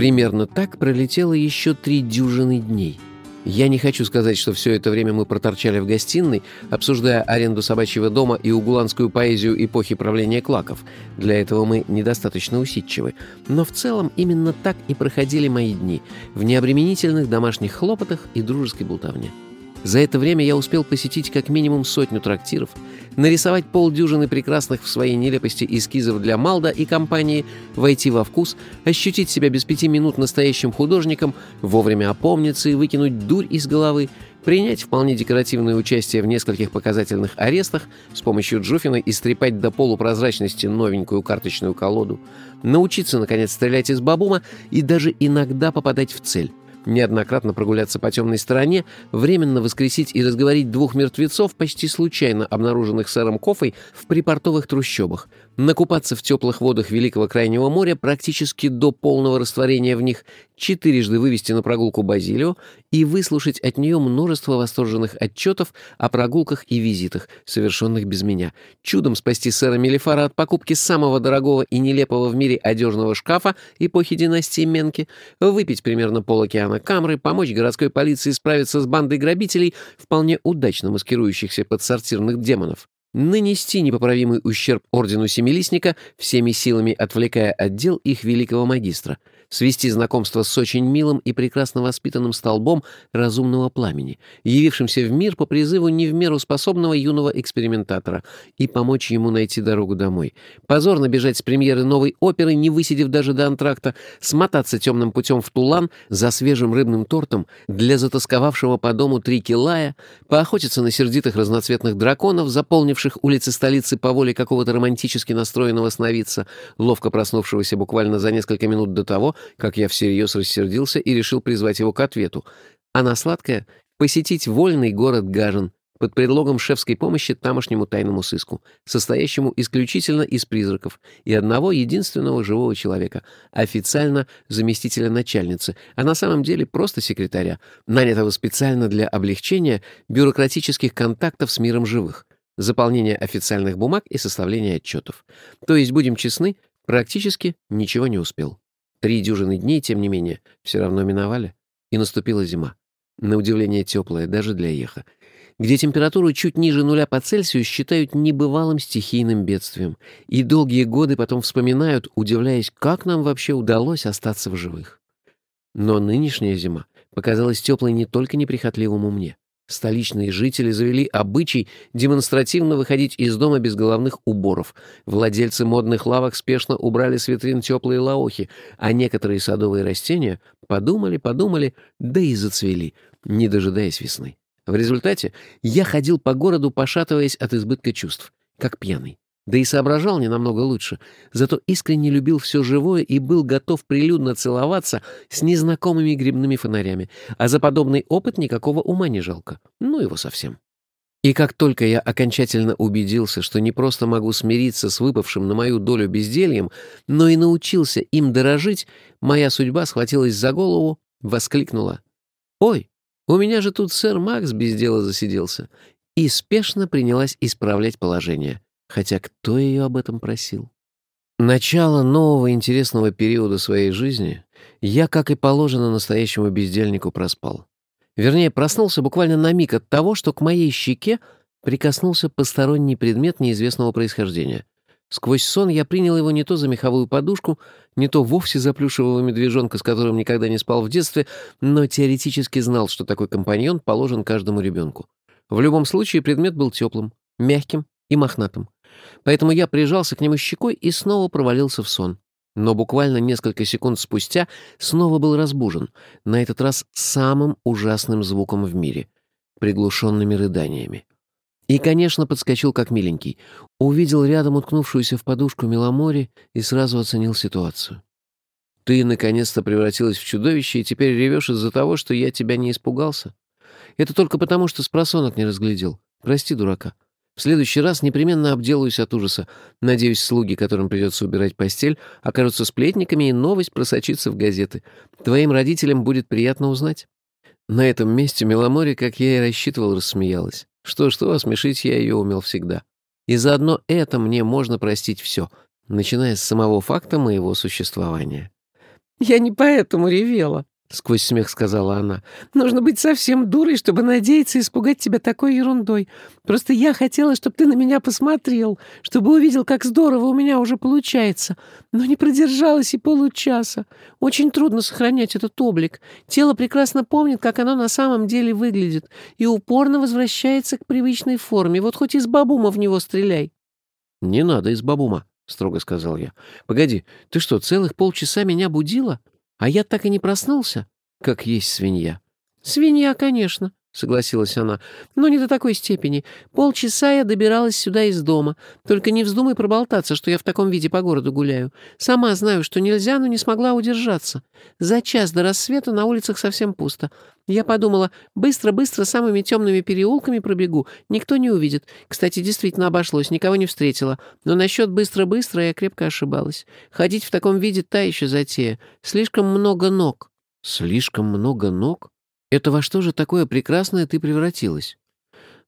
Примерно так пролетело еще три дюжины дней. Я не хочу сказать, что все это время мы проторчали в гостиной, обсуждая аренду собачьего дома и угуланскую поэзию эпохи правления клаков. Для этого мы недостаточно усидчивы. Но в целом именно так и проходили мои дни, в необременительных домашних хлопотах и дружеской болтовне. За это время я успел посетить как минимум сотню трактиров, нарисовать полдюжины прекрасных в своей нелепости эскизов для Малда и компании, войти во вкус, ощутить себя без пяти минут настоящим художником, вовремя опомниться и выкинуть дурь из головы, принять вполне декоративное участие в нескольких показательных арестах, с помощью Джуфина истрепать до полупрозрачности новенькую карточную колоду, научиться, наконец, стрелять из бабума и даже иногда попадать в цель неоднократно прогуляться по темной стороне, временно воскресить и разговорить двух мертвецов, почти случайно обнаруженных сэром Кофой в припортовых трущобах, накупаться в теплых водах Великого Крайнего моря практически до полного растворения в них, четырежды вывести на прогулку Базилио и выслушать от нее множество восторженных отчетов о прогулках и визитах, совершенных без меня, чудом спасти сэра Мелифара от покупки самого дорогого и нелепого в мире одежного шкафа эпохи династии Менки, выпить примерно полокеана камры, помочь городской полиции справиться с бандой грабителей, вполне удачно маскирующихся под сортирных демонов нанести непоправимый ущерб Ордену Семилистника, всеми силами отвлекая отдел их великого магистра — свести знакомство с очень милым и прекрасно воспитанным столбом разумного пламени, явившимся в мир по призыву не в меру способного юного экспериментатора, и помочь ему найти дорогу домой. Позорно бежать с премьеры новой оперы, не высидев даже до антракта, смотаться темным путем в Тулан за свежим рыбным тортом для затасковавшего по дому три килая, поохотиться на сердитых разноцветных драконов, заполнивших улицы столицы по воле какого-то романтически настроенного сновидца, ловко проснувшегося буквально за несколько минут до того, как я всерьез рассердился и решил призвать его к ответу. А на посетить вольный город Гажен под предлогом шефской помощи тамошнему тайному сыску, состоящему исключительно из призраков и одного единственного живого человека, официально заместителя начальницы, а на самом деле просто секретаря, нанятого специально для облегчения бюрократических контактов с миром живых, заполнения официальных бумаг и составления отчетов. То есть, будем честны, практически ничего не успел. Три дюжины дней, тем не менее, все равно миновали, и наступила зима. На удивление теплая, даже для Еха, где температуру чуть ниже нуля по Цельсию считают небывалым стихийным бедствием, и долгие годы потом вспоминают, удивляясь, как нам вообще удалось остаться в живых. Но нынешняя зима показалась теплой не только неприхотливому мне. Столичные жители завели обычай демонстративно выходить из дома без головных уборов. Владельцы модных лавок спешно убрали с витрин теплые лаохи, а некоторые садовые растения подумали, подумали, да и зацвели, не дожидаясь весны. В результате я ходил по городу, пошатываясь от избытка чувств, как пьяный. Да и соображал не намного лучше, зато искренне любил все живое и был готов прилюдно целоваться с незнакомыми грибными фонарями, а за подобный опыт никакого ума не жалко. Ну его совсем. И как только я окончательно убедился, что не просто могу смириться с выпавшим на мою долю бездельем, но и научился им дорожить, моя судьба схватилась за голову, воскликнула. «Ой, у меня же тут сэр Макс без дела засиделся!» и спешно принялась исправлять положение. Хотя кто ее об этом просил? Начало нового интересного периода своей жизни я, как и положено настоящему бездельнику, проспал. Вернее, проснулся буквально на миг от того, что к моей щеке прикоснулся посторонний предмет неизвестного происхождения. Сквозь сон я принял его не то за меховую подушку, не то вовсе за плюшевого медвежонка, с которым никогда не спал в детстве, но теоретически знал, что такой компаньон положен каждому ребенку. В любом случае предмет был теплым, мягким и мохнатым. Поэтому я прижался к нему щекой и снова провалился в сон. Но буквально несколько секунд спустя снова был разбужен, на этот раз самым ужасным звуком в мире — приглушенными рыданиями. И, конечно, подскочил как миленький. Увидел рядом уткнувшуюся в подушку Меломори и сразу оценил ситуацию. «Ты наконец-то превратилась в чудовище и теперь ревешь из-за того, что я тебя не испугался? Это только потому, что с просонок не разглядел. Прости, дурака. В следующий раз непременно обделаюсь от ужаса. Надеюсь, слуги, которым придется убирать постель, окажутся сплетниками, и новость просочится в газеты. Твоим родителям будет приятно узнать». На этом месте Меломори, как я и рассчитывал, рассмеялась. Что-что, смешить я ее умел всегда. И заодно это мне можно простить все, начиная с самого факта моего существования. «Я не поэтому ревела», — сквозь смех сказала она. «Нужно быть совсем дурой, чтобы надеяться испугать тебя такой ерундой. Просто я хотела, чтобы ты на меня посмотрел, чтобы увидел, как здорово у меня уже получается. Но не продержалась и получаса. Очень трудно сохранять этот облик. Тело прекрасно помнит, как оно на самом деле выглядит, и упорно возвращается к привычной форме. Вот хоть из бабума в него стреляй». «Не надо из бабума», — строго сказал я. «Погоди, ты что, целых полчаса меня будила?» А я так и не проснулся, как есть свинья. «Свинья, конечно», — согласилась она, — «но не до такой степени. Полчаса я добиралась сюда из дома. Только не вздумай проболтаться, что я в таком виде по городу гуляю. Сама знаю, что нельзя, но не смогла удержаться. За час до рассвета на улицах совсем пусто. Я подумала, быстро-быстро самыми темными переулками пробегу, никто не увидит. Кстати, действительно обошлось, никого не встретила. Но насчет быстро-быстро я крепко ошибалась. Ходить в таком виде та еще затея. Слишком много ног». «Слишком много ног? Это во что же такое прекрасное ты превратилась?»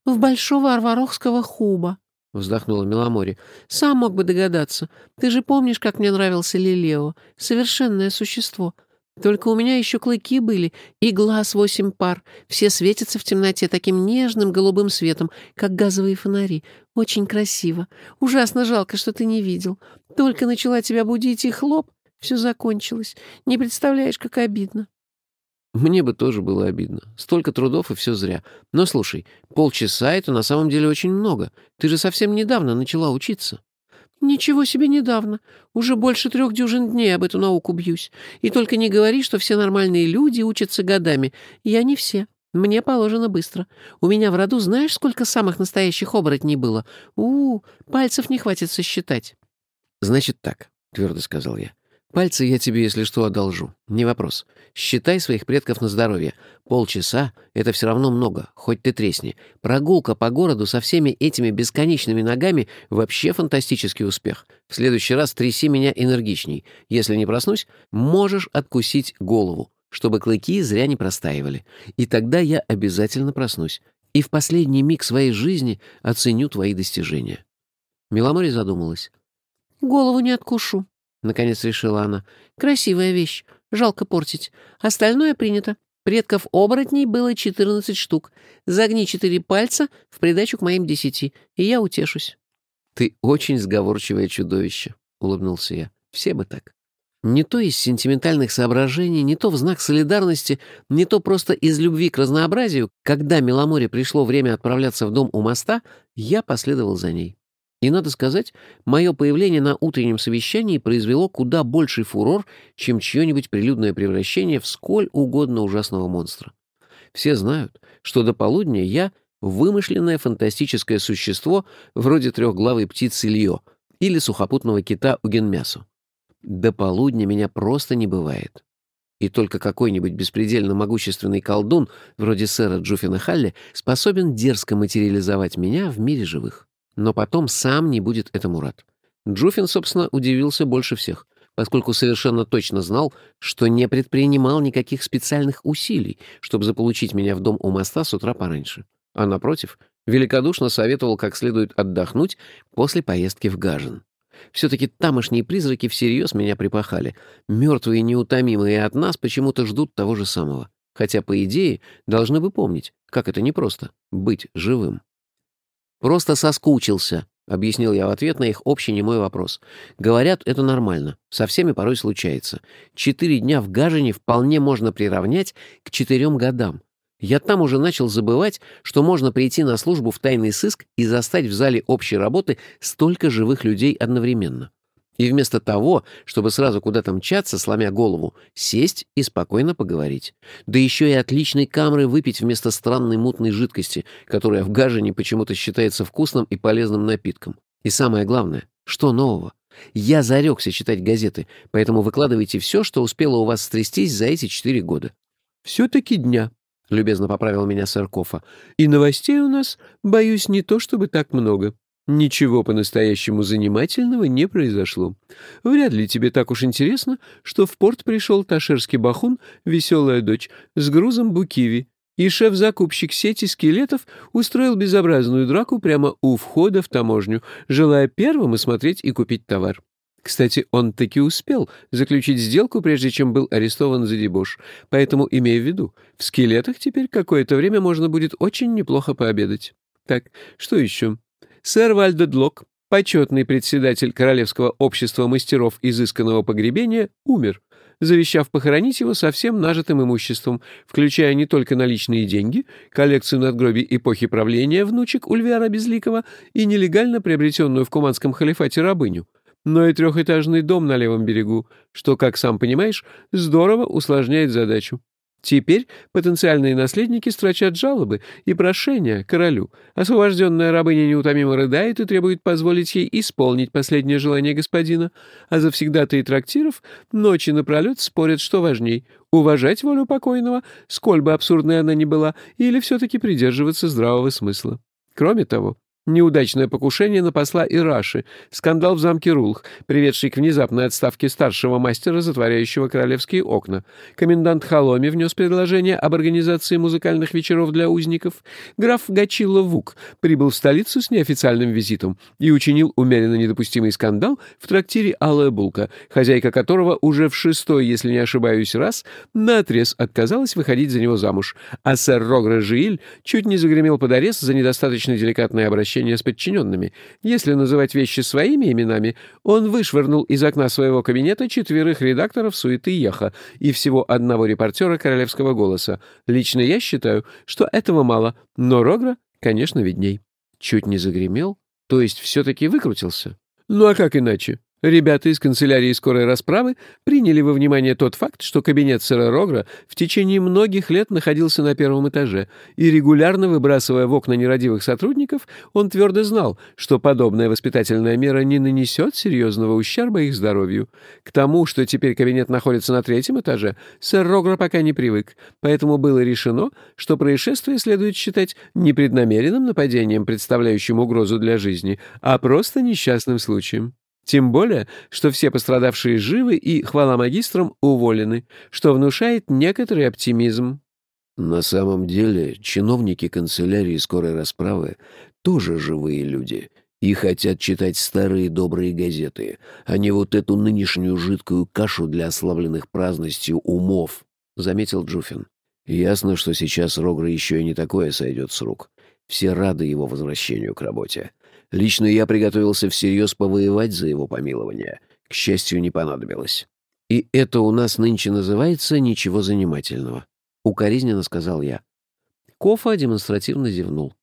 «В большого арварохского хуба», — вздохнула Меломори. «Сам мог бы догадаться. Ты же помнишь, как мне нравился Лилео? Совершенное существо. Только у меня еще клыки были и глаз восемь пар. Все светятся в темноте таким нежным голубым светом, как газовые фонари. Очень красиво. Ужасно жалко, что ты не видел. Только начала тебя будить, и хлоп, все закончилось. Не представляешь, как обидно. Мне бы тоже было обидно. Столько трудов, и все зря. Но слушай, полчаса — это на самом деле очень много. Ты же совсем недавно начала учиться. «Ничего себе недавно. Уже больше трех дюжин дней об эту науку бьюсь. И только не говори, что все нормальные люди учатся годами. Я не все. Мне положено быстро. У меня в роду знаешь, сколько самых настоящих оборотней было? у, -у пальцев не хватит сосчитать». «Значит так», — твердо сказал я. Пальцы я тебе, если что, одолжу. Не вопрос. Считай своих предков на здоровье. Полчаса — это все равно много, хоть ты тресни. Прогулка по городу со всеми этими бесконечными ногами — вообще фантастический успех. В следующий раз тряси меня энергичней. Если не проснусь, можешь откусить голову, чтобы клыки зря не простаивали. И тогда я обязательно проснусь. И в последний миг своей жизни оценю твои достижения. Меломори задумалась. «Голову не откушу», — наконец решила она. «Красивая вещь. Жалко портить. Остальное принято. Предков оборотней было четырнадцать штук. Загни четыре пальца в придачу к моим десяти, и я утешусь». «Ты очень сговорчивое чудовище», — улыбнулся я. «Все бы так». Не то из сентиментальных соображений, не то в знак солидарности, не то просто из любви к разнообразию, когда Меломоре пришло время отправляться в дом у моста, я последовал за ней. И, надо сказать, мое появление на утреннем совещании произвело куда больший фурор, чем чье-нибудь прилюдное превращение в сколь угодно ужасного монстра. Все знают, что до полудня я — вымышленное фантастическое существо вроде трехглавой птицы Льо или сухопутного кита Угенмясу. До полудня меня просто не бывает. И только какой-нибудь беспредельно могущественный колдун, вроде сэра Джуффина Халли, способен дерзко материализовать меня в мире живых. Но потом сам не будет этому рад. Джуфин, собственно, удивился больше всех, поскольку совершенно точно знал, что не предпринимал никаких специальных усилий, чтобы заполучить меня в дом у моста с утра пораньше. А напротив, великодушно советовал как следует отдохнуть после поездки в Гажин. Все-таки тамошние призраки всерьез меня припахали. Мертвые неутомимые от нас почему-то ждут того же самого. Хотя, по идее, должны бы помнить, как это непросто — быть живым. «Просто соскучился», — объяснил я в ответ на их общий немой вопрос. «Говорят, это нормально. Со всеми порой случается. Четыре дня в Гажине вполне можно приравнять к четырем годам. Я там уже начал забывать, что можно прийти на службу в тайный сыск и застать в зале общей работы столько живых людей одновременно. И вместо того, чтобы сразу куда-то мчаться, сломя голову, сесть и спокойно поговорить. Да еще и отличной камры выпить вместо странной мутной жидкости, которая в Гажине почему-то считается вкусным и полезным напитком. И самое главное, что нового? Я зарекся читать газеты, поэтому выкладывайте все, что успело у вас стрястись за эти четыре года. «Все-таки дня», — любезно поправил меня Саркофа. «И новостей у нас, боюсь, не то чтобы так много». Ничего по-настоящему занимательного не произошло. Вряд ли тебе так уж интересно, что в порт пришел ташерский бахун, веселая дочь, с грузом букиви, и шеф-закупщик сети скелетов устроил безобразную драку прямо у входа в таможню, желая первым осмотреть и купить товар. Кстати, он таки успел заключить сделку, прежде чем был арестован за дебош. Поэтому, имея в виду, в скелетах теперь какое-то время можно будет очень неплохо пообедать. Так, что еще? Сэр Вальдо Длок, почетный председатель Королевского общества мастеров изысканного погребения, умер, завещав похоронить его со всем нажитым имуществом, включая не только наличные деньги, коллекцию надгробий эпохи правления внучек Ульвиара Безликого и нелегально приобретенную в Куманском халифате рабыню, но и трехэтажный дом на левом берегу, что, как сам понимаешь, здорово усложняет задачу. Теперь потенциальные наследники строчат жалобы и прошения королю. Освобожденная рабыня неутомимо рыдает и требует позволить ей исполнить последнее желание господина, а завсегдатые трактиров ночи напролет спорят, что важней — уважать волю покойного, сколь бы абсурдной она ни была, или все-таки придерживаться здравого смысла. Кроме того, Неудачное покушение на посла Ираши, скандал в замке Рулх, приведший к внезапной отставке старшего мастера, затворяющего королевские окна. Комендант Халоми внес предложение об организации музыкальных вечеров для узников. Граф Гачило Вук прибыл в столицу с неофициальным визитом и учинил умеренно недопустимый скандал в трактире «Алая булка», хозяйка которого уже в шестой, если не ошибаюсь, раз наотрез отказалась выходить за него замуж, а сэр Рогра Жиль чуть не загремел под арест за недостаточно деликатное обращение обращения с подчиненными. Если называть вещи своими именами, он вышвырнул из окна своего кабинета четверых редакторов «Суеты Еха» и всего одного репортера «Королевского голоса». Лично я считаю, что этого мало, но Рогра, конечно, видней. Чуть не загремел, то есть все-таки выкрутился. Ну а как иначе? Ребята из канцелярии скорой расправы приняли во внимание тот факт, что кабинет сэра Рогра в течение многих лет находился на первом этаже, и регулярно выбрасывая в окна нерадивых сотрудников, он твердо знал, что подобная воспитательная мера не нанесет серьезного ущерба их здоровью. К тому, что теперь кабинет находится на третьем этаже, сэр Рогра пока не привык, поэтому было решено, что происшествие следует считать непреднамеренным нападением, представляющим угрозу для жизни, а просто несчастным случаем. Тем более, что все пострадавшие живы и, хвала магистрам, уволены, что внушает некоторый оптимизм. На самом деле, чиновники канцелярии скорой расправы тоже живые люди и хотят читать старые добрые газеты, а не вот эту нынешнюю жидкую кашу для ослабленных праздностью умов, — заметил Джуфин. Ясно, что сейчас Рогра еще и не такое сойдет с рук. Все рады его возвращению к работе. Лично я приготовился всерьез повоевать за его помилование. К счастью, не понадобилось. «И это у нас нынче называется ничего занимательного», — укоризненно сказал я. Кофа демонстративно зевнул.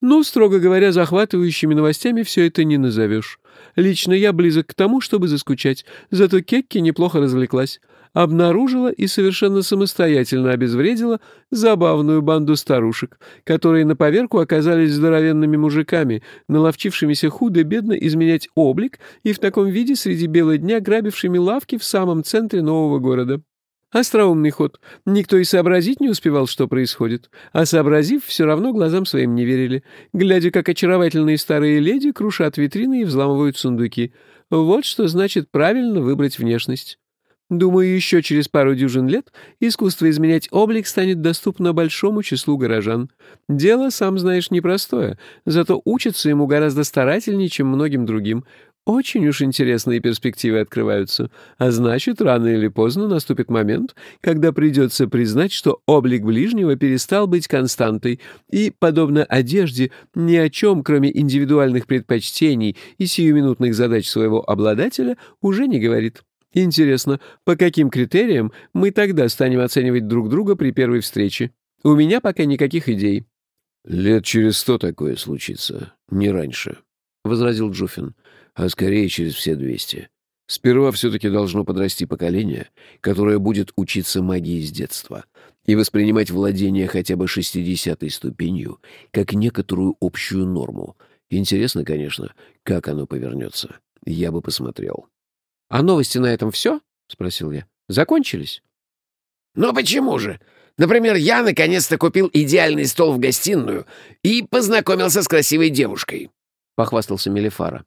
«Ну, строго говоря, захватывающими новостями все это не назовешь. Лично я близок к тому, чтобы заскучать, зато Кекки неплохо развлеклась обнаружила и совершенно самостоятельно обезвредила забавную банду старушек, которые на поверку оказались здоровенными мужиками, наловчившимися худо-бедно изменять облик и в таком виде среди бела дня грабившими лавки в самом центре нового города. Остроумный ход. Никто и сообразить не успевал, что происходит. А сообразив, все равно глазам своим не верили, глядя, как очаровательные старые леди крушат витрины и взламывают сундуки. Вот что значит правильно выбрать внешность. Думаю, еще через пару дюжин лет искусство изменять облик станет доступно большому числу горожан. Дело, сам знаешь, непростое, зато учатся ему гораздо старательнее, чем многим другим. Очень уж интересные перспективы открываются, а значит, рано или поздно наступит момент, когда придется признать, что облик ближнего перестал быть константой и, подобно одежде, ни о чем, кроме индивидуальных предпочтений и сиюминутных задач своего обладателя, уже не говорит. Интересно, по каким критериям мы тогда станем оценивать друг друга при первой встрече? У меня пока никаких идей. Лет через сто такое случится, не раньше, — возразил Джуфин, — а скорее через все двести. Сперва все-таки должно подрасти поколение, которое будет учиться магии с детства и воспринимать владение хотя бы шестидесятой ступенью как некоторую общую норму. Интересно, конечно, как оно повернется. Я бы посмотрел. «А новости на этом все?» — спросил я. «Закончились?» «Ну почему же? Например, я наконец-то купил идеальный стол в гостиную и познакомился с красивой девушкой», — похвастался Мелифара.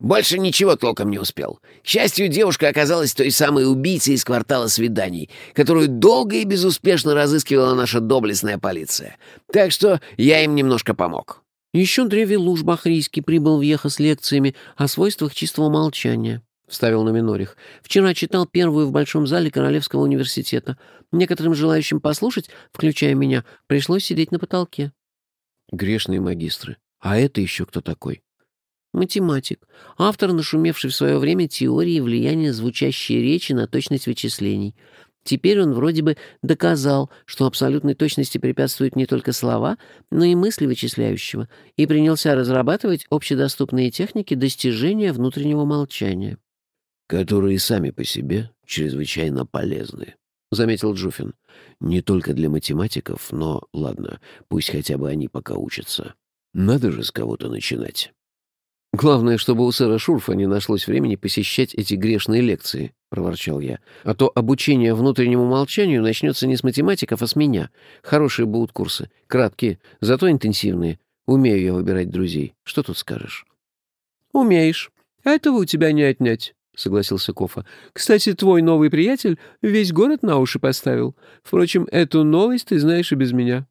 «Больше ничего толком не успел. К счастью, девушка оказалась той самой убийцей из квартала свиданий, которую долго и безуспешно разыскивала наша доблестная полиция. Так что я им немножко помог». Еще Древелуш Бахрийский прибыл в Еха с лекциями о свойствах чистого молчания. — вставил на Минорих. «Вчера читал первую в Большом зале Королевского университета. Некоторым желающим послушать, включая меня, пришлось сидеть на потолке». «Грешные магистры. А это еще кто такой?» Математик. Автор, нашумевший в свое время теории влияния звучащей речи на точность вычислений. Теперь он вроде бы доказал, что абсолютной точности препятствуют не только слова, но и мысли вычисляющего, и принялся разрабатывать общедоступные техники достижения внутреннего молчания. «Которые сами по себе чрезвычайно полезны», — заметил Джуфин. «Не только для математиков, но, ладно, пусть хотя бы они пока учатся. Надо же с кого-то начинать». «Главное, чтобы у сэра Шурфа не нашлось времени посещать эти грешные лекции», — проворчал я. «А то обучение внутреннему молчанию начнется не с математиков, а с меня. Хорошие будут курсы. Краткие, зато интенсивные. Умею я выбирать друзей. Что тут скажешь?» «Умеешь. Этого у тебя не отнять», — согласился Кофа. «Кстати, твой новый приятель весь город на уши поставил. Впрочем, эту новость ты знаешь и без меня».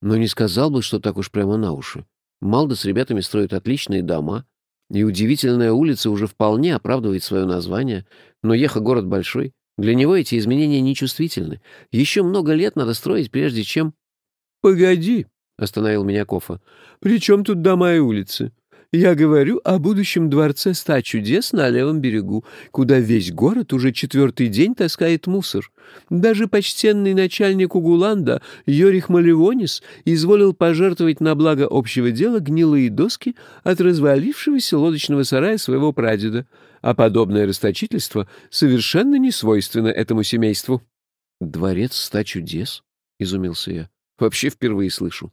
«Но не сказал бы, что так уж прямо на уши. Малда с ребятами строят отличные дома». И удивительная улица уже вполне оправдывает свое название, но Еха — город большой. Для него эти изменения нечувствительны. Еще много лет надо строить, прежде чем... — Погоди, — остановил меня Кофа. — При чем тут дома и улицы? Я говорю о будущем дворце ста чудес на левом берегу, куда весь город уже четвертый день таскает мусор. Даже почтенный начальник Угуланда Йорих Маливонис изволил пожертвовать на благо общего дела гнилые доски от развалившегося лодочного сарая своего прадеда, а подобное расточительство совершенно не свойственно этому семейству. «Дворец ста чудес?» — изумился я. «Вообще впервые слышу.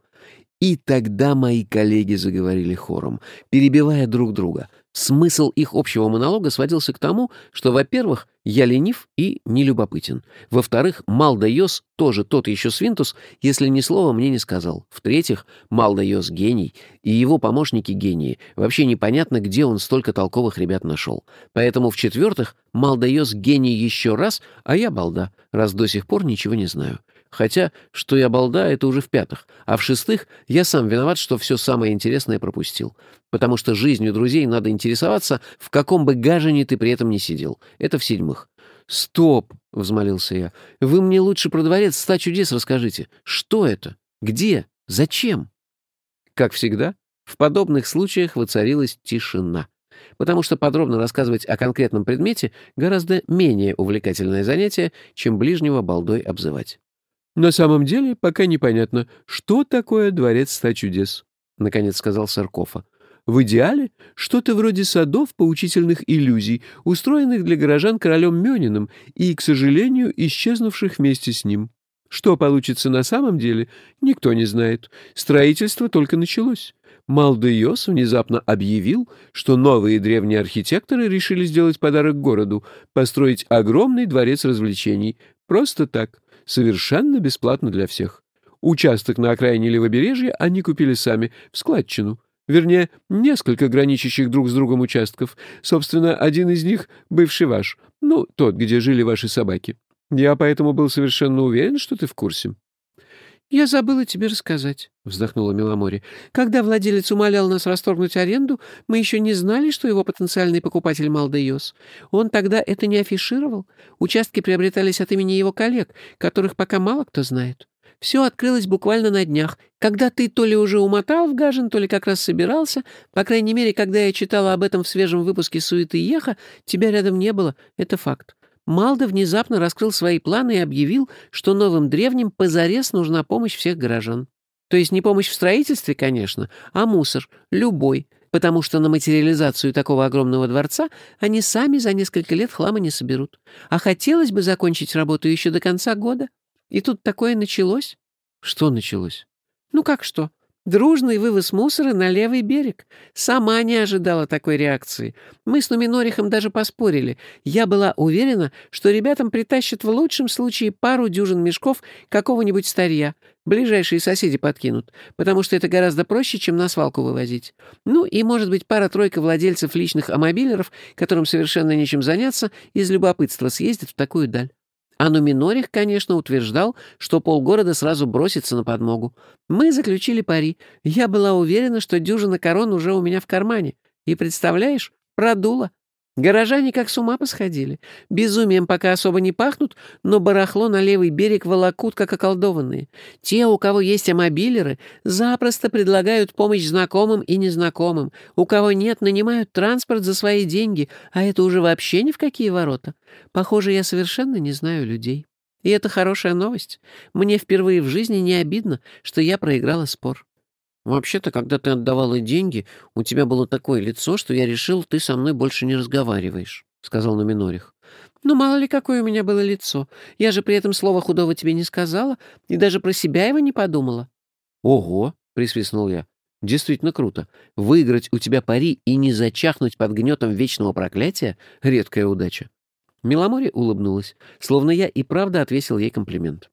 И тогда мои коллеги заговорили хором, перебивая друг друга. Смысл их общего монолога сводился к тому, что, во-первых, я ленив и нелюбопытен. Во-вторых, Малдо Йоз тоже тот еще свинтус, если ни слова мне не сказал. В-третьих, Малдо Йоз гений, и его помощники гении. Вообще непонятно, где он столько толковых ребят нашел. Поэтому, в-четвертых, Малдо Йоз гений еще раз, а я балда, раз до сих пор ничего не знаю. Хотя, что я балда, это уже в пятых. А в шестых, я сам виноват, что все самое интересное пропустил. Потому что жизнью друзей надо интересоваться, в каком бы гажине ты при этом не сидел. Это в седьмых. «Стоп!» — взмолился я. «Вы мне лучше про дворец ста чудес расскажите. Что это? Где? Зачем?» Как всегда, в подобных случаях воцарилась тишина. Потому что подробно рассказывать о конкретном предмете гораздо менее увлекательное занятие, чем ближнего балдой обзывать. На самом деле пока непонятно, что такое дворец ста чудес, — наконец сказал Саркофа. В идеале что-то вроде садов поучительных иллюзий, устроенных для горожан королем Мёниным и, к сожалению, исчезнувших вместе с ним. Что получится на самом деле, никто не знает. Строительство только началось. Малдеос внезапно объявил, что новые древние архитекторы решили сделать подарок городу — построить огромный дворец развлечений. Просто так совершенно бесплатно для всех. Участок на окраине левобережья они купили сами, в складчину. Вернее, несколько граничащих друг с другом участков. Собственно, один из них — бывший ваш. Ну, тот, где жили ваши собаки. Я поэтому был совершенно уверен, что ты в курсе. «Я забыла тебе рассказать», — вздохнула Меломори. «Когда владелец умолял нас расторгнуть аренду, мы еще не знали, что его потенциальный покупатель Малдеос. Он тогда это не афишировал. Участки приобретались от имени его коллег, которых пока мало кто знает. Все открылось буквально на днях, когда ты то ли уже умотал в Гажин, то ли как раз собирался. По крайней мере, когда я читала об этом в свежем выпуске «Суеты Еха», тебя рядом не было. Это факт. Малда внезапно раскрыл свои планы и объявил, что новым древним позарез нужна помощь всех горожан. То есть не помощь в строительстве, конечно, а мусор, любой, потому что на материализацию такого огромного дворца они сами за несколько лет хлама не соберут. А хотелось бы закончить работу еще до конца года. И тут такое началось. Что началось? Ну как что? Дружный вывоз мусора на левый берег. Сама не ожидала такой реакции. Мы с Нуминорихом даже поспорили. Я была уверена, что ребятам притащат в лучшем случае пару дюжин мешков какого-нибудь старья. Ближайшие соседи подкинут, потому что это гораздо проще, чем на свалку вывозить. Ну и, может быть, пара-тройка владельцев личных амобилеров, которым совершенно нечем заняться, из любопытства съездят в такую даль. А Нуминорих, конечно, утверждал, что полгорода сразу бросится на подмогу. Мы заключили пари. Я была уверена, что дюжина корон уже у меня в кармане. И, представляешь, продула. Горожане как с ума посходили. Безумием пока особо не пахнут, но барахло на левый берег волокут, как околдованные. Те, у кого есть амобилеры, запросто предлагают помощь знакомым и незнакомым. У кого нет, нанимают транспорт за свои деньги, а это уже вообще ни в какие ворота. Похоже, я совершенно не знаю людей. И это хорошая новость. Мне впервые в жизни не обидно, что я проиграла спор. «Вообще-то, когда ты отдавала деньги, у тебя было такое лицо, что я решил, ты со мной больше не разговариваешь», — сказал Номинорих. «Ну, мало ли, какое у меня было лицо. Я же при этом слова худого тебе не сказала и даже про себя его не подумала». «Ого!» — присвистнул я. «Действительно круто. Выиграть у тебя пари и не зачахнуть под гнетом вечного проклятия — редкая удача». Миломоре улыбнулась, словно я и правда отвесил ей комплимент.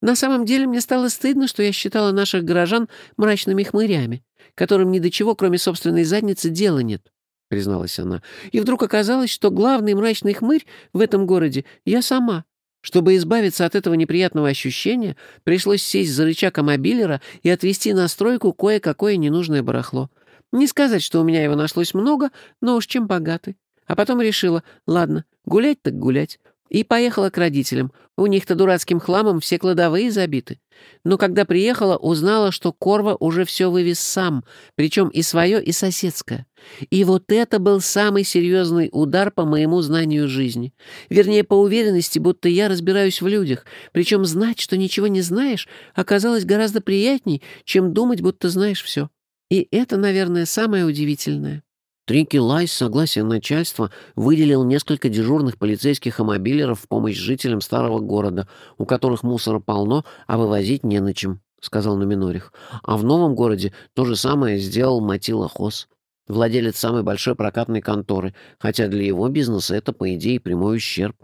На самом деле мне стало стыдно, что я считала наших горожан мрачными хмырями, которым ни до чего, кроме собственной задницы, дела нет, — призналась она. И вдруг оказалось, что главный мрачный хмырь в этом городе — я сама. Чтобы избавиться от этого неприятного ощущения, пришлось сесть за рычаг мобилера и отвезти на стройку кое-какое ненужное барахло. Не сказать, что у меня его нашлось много, но уж чем богаты. А потом решила, ладно, гулять так гулять. И поехала к родителям. У них-то дурацким хламом все кладовые забиты. Но когда приехала, узнала, что Корва уже все вывез сам, причем и свое, и соседское. И вот это был самый серьезный удар по моему знанию жизни. Вернее, по уверенности, будто я разбираюсь в людях. Причем знать, что ничего не знаешь, оказалось гораздо приятней, чем думать, будто знаешь все. И это, наверное, самое удивительное. Трикки Лай с согласия начальства выделил несколько дежурных полицейских амобилеров в помощь жителям старого города, у которых мусора полно, а вывозить не на чем, — сказал Нумминорих. А в новом городе то же самое сделал Матила Хос, владелец самой большой прокатной конторы, хотя для его бизнеса это, по идее, прямой ущерб.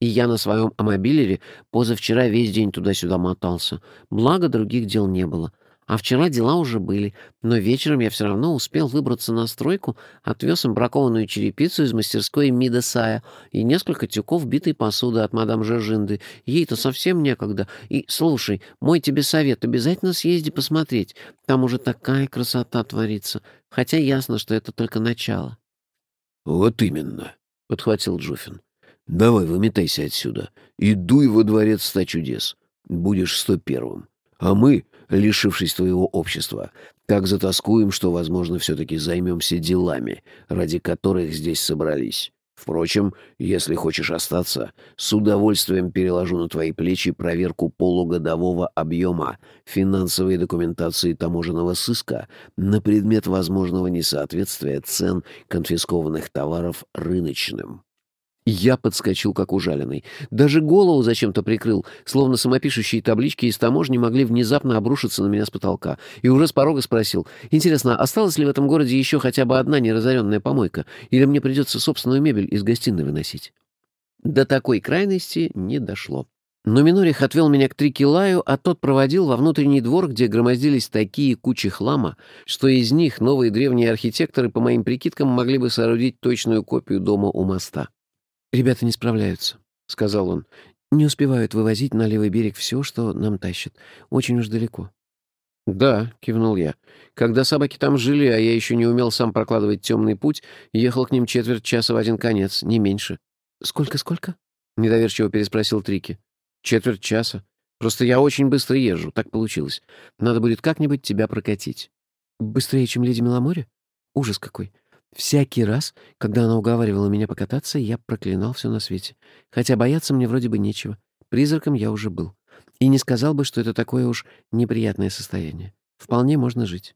И я на своем амобилере позавчера весь день туда-сюда мотался. Благо, других дел не было. А вчера дела уже были, но вечером я все равно успел выбраться на стройку, отвез им бракованную черепицу из мастерской Мида Сая и несколько тюков битой посуды от мадам Жажинды. Ей-то совсем некогда. И, слушай, мой тебе совет, обязательно съезди посмотреть. Там уже такая красота творится. Хотя ясно, что это только начало. — Вот именно, — подхватил Джуфин. — Давай, выметайся отсюда и дуй во дворец ста чудес. Будешь сто первым. А мы лишившись твоего общества. Так затаскуем, что, возможно, все-таки займемся делами, ради которых здесь собрались. Впрочем, если хочешь остаться, с удовольствием переложу на твои плечи проверку полугодового объема финансовой документации таможенного сыска на предмет возможного несоответствия цен конфискованных товаров рыночным. Я подскочил, как ужаленный. Даже голову зачем-то прикрыл, словно самопишущие таблички из таможни могли внезапно обрушиться на меня с потолка. И уже с порога спросил, интересно, осталась ли в этом городе еще хотя бы одна неразоренная помойка? Или мне придется собственную мебель из гостиной выносить? До такой крайности не дошло. Но Минорих отвел меня к Трикилаю, а тот проводил во внутренний двор, где громоздились такие кучи хлама, что из них новые древние архитекторы, по моим прикидкам, могли бы соорудить точную копию дома у моста. «Ребята не справляются», — сказал он. «Не успевают вывозить на левый берег все, что нам тащат. Очень уж далеко». «Да», — кивнул я. «Когда собаки там жили, а я еще не умел сам прокладывать темный путь, ехал к ним четверть часа в один конец, не меньше». «Сколько-сколько?» — недоверчиво переспросил Трики. «Четверть часа. Просто я очень быстро езжу, так получилось. Надо будет как-нибудь тебя прокатить». «Быстрее, чем леди Меломоре? Ужас какой. Всякий раз, когда она уговаривала меня покататься, я проклинал все на свете. Хотя бояться мне вроде бы нечего. Призраком я уже был. И не сказал бы, что это такое уж неприятное состояние. Вполне можно жить.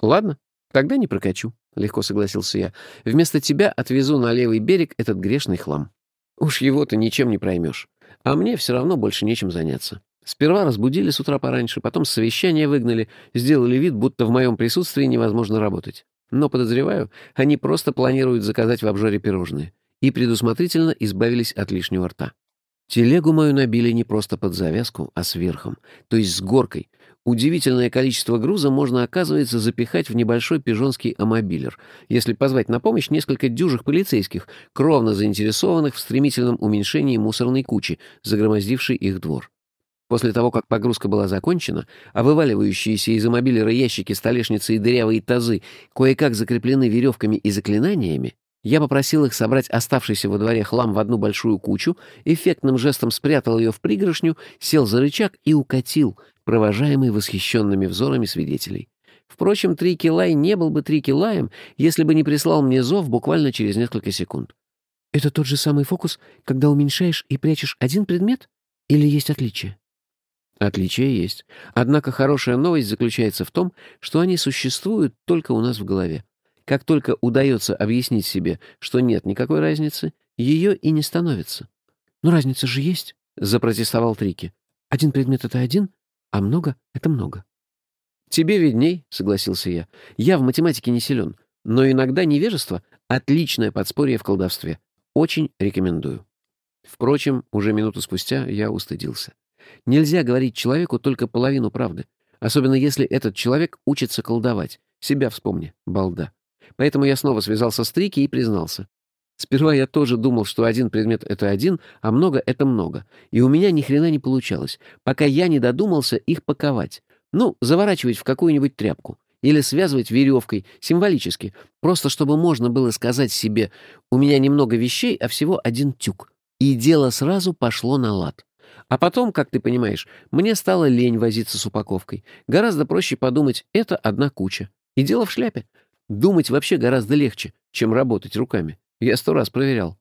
«Ладно, тогда не прокачу», — легко согласился я. «Вместо тебя отвезу на левый берег этот грешный хлам. Уж его ты ничем не проймешь. А мне все равно больше нечем заняться. Сперва разбудили с утра пораньше, потом с совещания выгнали, сделали вид, будто в моем присутствии невозможно работать. Но, подозреваю, они просто планируют заказать в обжоре пирожные и предусмотрительно избавились от лишнего рта. Телегу мою набили не просто под завязку, а сверхом, то есть с горкой. Удивительное количество груза можно, оказывается, запихать в небольшой пижонский амобилер, если позвать на помощь несколько дюжих полицейских, кровно заинтересованных в стремительном уменьшении мусорной кучи, загромоздившей их двор. После того, как погрузка была закончена, а вываливающиеся из мобилера ящики, столешницы и дырявые тазы кое-как закреплены веревками и заклинаниями, Я попросил их собрать оставшийся во дворе хлам в одну большую кучу, эффектным жестом спрятал ее в пригоршню, сел за рычаг и укатил, провожаемый восхищенными взорами свидетелей. Впрочем, Трики Лай не был бы Трики Лаем, если бы не прислал мне зов буквально через несколько секунд. «Это тот же самый фокус, когда уменьшаешь и прячешь один предмет? Или есть отличие?» Отличия есть. Однако хорошая новость заключается в том, что они существуют только у нас в голове. Как только удается объяснить себе, что нет никакой разницы, ее и не становится. «Но разница же есть», — запротестовал Трики. «Один предмет — это один, а много — это много». «Тебе видней», — согласился я. «Я в математике не силен, но иногда невежество — отличное подспорье в колдовстве. Очень рекомендую». Впрочем, уже минуту спустя я устыдился. Нельзя говорить человеку только половину правды, особенно если этот человек учится колдовать. Себя вспомни, балда. Поэтому я снова связался с Трики и признался. Сперва я тоже думал, что один предмет — это один, а много — это много. И у меня ни хрена не получалось, пока я не додумался их паковать. Ну, заворачивать в какую-нибудь тряпку. Или связывать веревкой, символически. Просто чтобы можно было сказать себе «у меня немного вещей, а всего один тюк». И дело сразу пошло на лад. А потом, как ты понимаешь, мне стало лень возиться с упаковкой. Гораздо проще подумать, это одна куча. И дело в шляпе. Думать вообще гораздо легче, чем работать руками. Я сто раз проверял.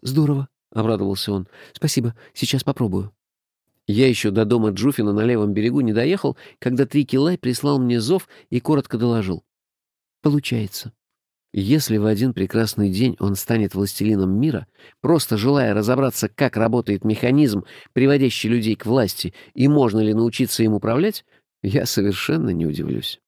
«Здорово», — обрадовался он. «Спасибо, сейчас попробую». Я еще до дома Джуфина на левом берегу не доехал, когда Трики Лай прислал мне зов и коротко доложил. «Получается». Если в один прекрасный день он станет властелином мира, просто желая разобраться, как работает механизм, приводящий людей к власти, и можно ли научиться им управлять, я совершенно не удивлюсь.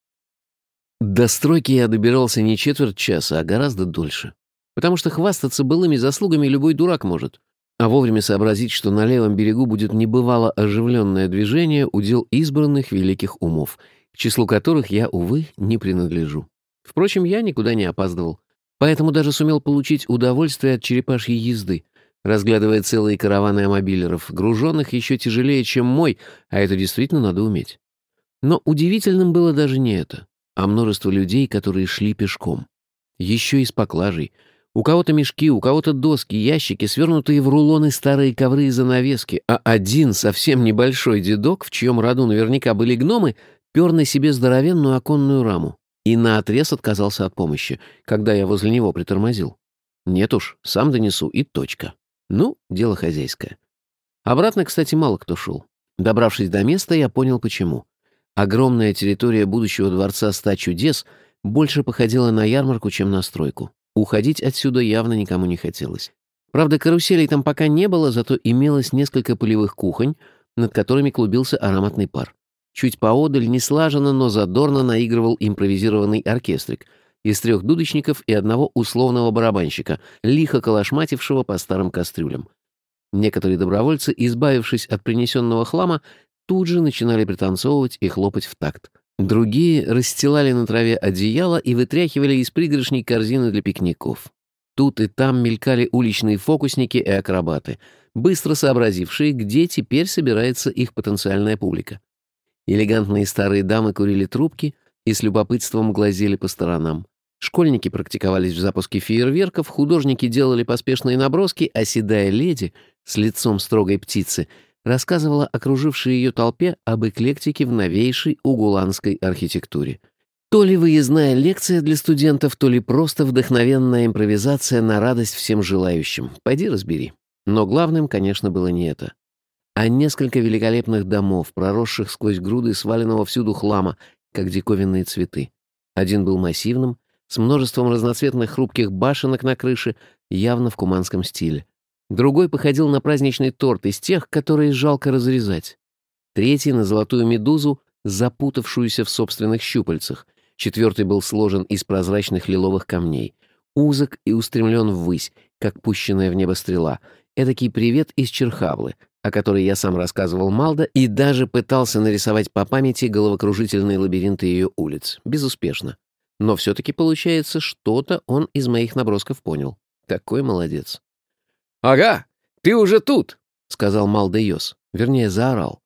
До стройки я добирался не четверть часа, а гораздо дольше. Потому что хвастаться былыми заслугами любой дурак может. А вовремя сообразить, что на левом берегу будет небывало оживленное движение, удел избранных великих умов, к числу которых я, увы, не принадлежу. Впрочем, я никуда не опаздывал, поэтому даже сумел получить удовольствие от черепашьей езды, разглядывая целые караваны амобилеров, груженных еще тяжелее, чем мой, а это действительно надо уметь. Но удивительным было даже не это, а множество людей, которые шли пешком. Еще и с поклажей. У кого-то мешки, у кого-то доски, ящики, свернутые в рулоны старые ковры и занавески, а один совсем небольшой дедок, в чьем роду наверняка были гномы, пер на себе здоровенную оконную раму и наотрез отказался от помощи, когда я возле него притормозил. Нет уж, сам донесу и точка. Ну, дело хозяйское. Обратно, кстати, мало кто шел. Добравшись до места, я понял, почему. Огромная территория будущего дворца ста чудес больше походила на ярмарку, чем на стройку. Уходить отсюда явно никому не хотелось. Правда, каруселей там пока не было, зато имелось несколько полевых кухонь, над которыми клубился ароматный пар. Чуть поодаль неслаженно, но задорно наигрывал импровизированный оркестрик из трех дудочников и одного условного барабанщика, лихо калашматившего по старым кастрюлям. Некоторые добровольцы, избавившись от принесенного хлама, тут же начинали пританцовывать и хлопать в такт. Другие расстилали на траве одеяло и вытряхивали из пригоршней корзины для пикников. Тут и там мелькали уличные фокусники и акробаты, быстро сообразившие, где теперь собирается их потенциальная публика. Элегантные старые дамы курили трубки и с любопытством глазели по сторонам. Школьники практиковались в запуске фейерверков, художники делали поспешные наброски, а седая леди с лицом строгой птицы рассказывала окружившей ее толпе об эклектике в новейшей угуланской архитектуре. То ли выездная лекция для студентов, то ли просто вдохновенная импровизация на радость всем желающим. Пойди разбери. Но главным, конечно, было не это а несколько великолепных домов, проросших сквозь груды сваленного всюду хлама, как диковинные цветы. Один был массивным, с множеством разноцветных хрупких башенок на крыше, явно в куманском стиле. Другой походил на праздничный торт из тех, которые жалко разрезать. Третий — на золотую медузу, запутавшуюся в собственных щупальцах. Четвертый был сложен из прозрачных лиловых камней. Узок и устремлен ввысь, как пущенная в небо стрела. Эдакий привет из Черхавлы, о которой я сам рассказывал Малда, и даже пытался нарисовать по памяти головокружительные лабиринты ее улиц. Безуспешно. Но все-таки получается, что-то он из моих набросков понял. Такой молодец. «Ага, ты уже тут!» — сказал Малда Йос. Вернее, заорал.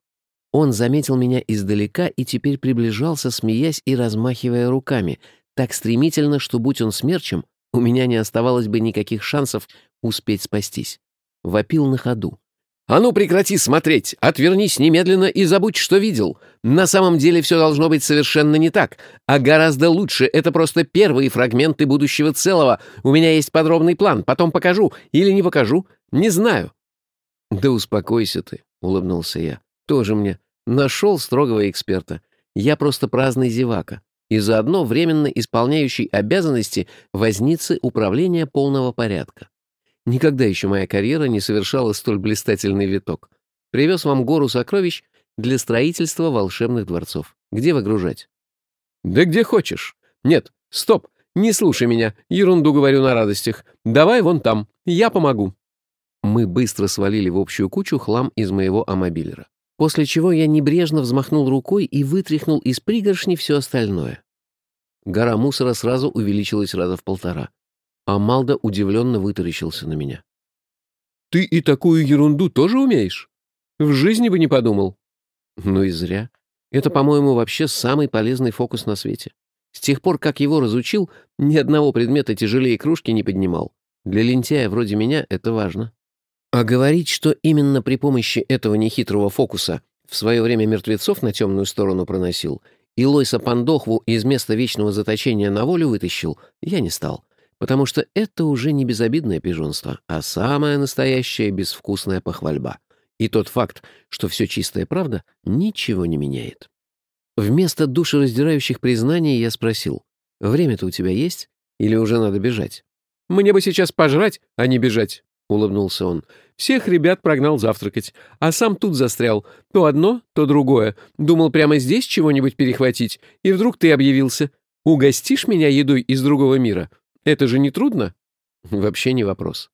Он заметил меня издалека и теперь приближался, смеясь и размахивая руками, так стремительно, что, будь он смерчем, у меня не оставалось бы никаких шансов успеть спастись. Вопил на ходу. «А ну прекрати смотреть! Отвернись немедленно и забудь, что видел! На самом деле все должно быть совершенно не так, а гораздо лучше. Это просто первые фрагменты будущего целого. У меня есть подробный план, потом покажу или не покажу, не знаю». «Да успокойся ты», — улыбнулся я. «Тоже мне. Нашел строгого эксперта. Я просто праздный зевака и заодно временно исполняющий обязанности возницы управления полного порядка. Никогда еще моя карьера не совершала столь блистательный виток. Привез вам гору сокровищ для строительства волшебных дворцов. Где выгружать? Да где хочешь. Нет, стоп, не слушай меня, ерунду говорю на радостях. Давай вон там, я помогу. Мы быстро свалили в общую кучу хлам из моего амобилера. После чего я небрежно взмахнул рукой и вытряхнул из пригоршни все остальное. Гора мусора сразу увеличилась раза в полтора. А Малда удивленно вытаращился на меня. «Ты и такую ерунду тоже умеешь? В жизни бы не подумал». «Ну и зря. Это, по-моему, вообще самый полезный фокус на свете. С тех пор, как его разучил, ни одного предмета тяжелее кружки не поднимал. Для лентяя вроде меня это важно. А говорить, что именно при помощи этого нехитрого фокуса в свое время мертвецов на темную сторону проносил и Лойса Пандохву из места вечного заточения на волю вытащил, я не стал потому что это уже не безобидное пижонство, а самая настоящая безвкусная похвальба. И тот факт, что все чистая правда, ничего не меняет. Вместо душераздирающих признаний я спросил, «Время-то у тебя есть? Или уже надо бежать?» «Мне бы сейчас пожрать, а не бежать», — улыбнулся он. «Всех ребят прогнал завтракать, а сам тут застрял. То одно, то другое. Думал прямо здесь чего-нибудь перехватить, и вдруг ты объявился. Угостишь меня едой из другого мира? Это же не трудно?» «Вообще не вопрос».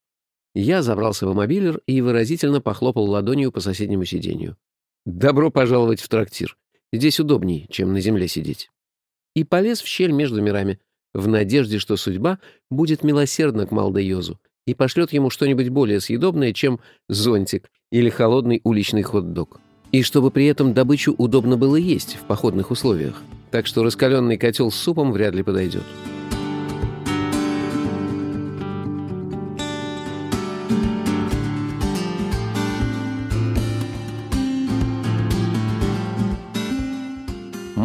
Я забрался в мобилер и выразительно похлопал ладонью по соседнему сиденью. «Добро пожаловать в трактир. Здесь удобней, чем на земле сидеть». И полез в щель между мирами, в надежде, что судьба будет милосердна к Малдайозу и пошлет ему что-нибудь более съедобное, чем зонтик или холодный уличный хот-дог. И чтобы при этом добычу удобно было есть в походных условиях. Так что раскаленный котел с супом вряд ли подойдет.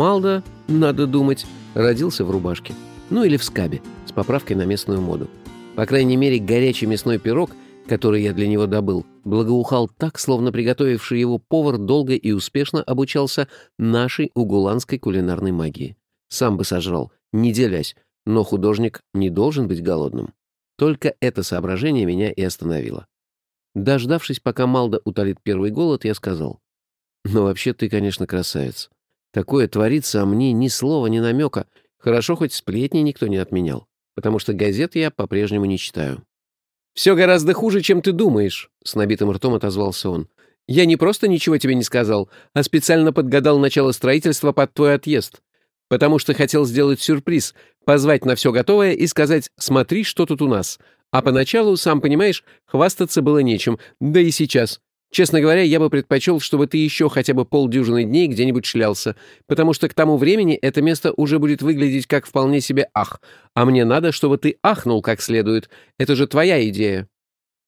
Малда, надо думать, родился в рубашке. Ну или в скабе, с поправкой на местную моду. По крайней мере, горячий мясной пирог, который я для него добыл, благоухал так, словно приготовивший его повар долго и успешно обучался нашей угуланской кулинарной магии. Сам бы сожрал, не делясь, но художник не должен быть голодным. Только это соображение меня и остановило. Дождавшись, пока Малда утолит первый голод, я сказал, «Ну, вообще, ты, конечно, красавец. Такое творится, а мне ни слова, ни намека. Хорошо, хоть сплетни никто не отменял, потому что газет я по-прежнему не читаю. «Все гораздо хуже, чем ты думаешь», — с набитым ртом отозвался он. «Я не просто ничего тебе не сказал, а специально подгадал начало строительства под твой отъезд, потому что хотел сделать сюрприз, позвать на все готовое и сказать «смотри, что тут у нас». А поначалу, сам понимаешь, хвастаться было нечем, да и сейчас. Честно говоря, я бы предпочел, чтобы ты еще хотя бы полдюжины дней где-нибудь шлялся, потому что к тому времени это место уже будет выглядеть как вполне себе ах, а мне надо, чтобы ты ахнул как следует. Это же твоя идея».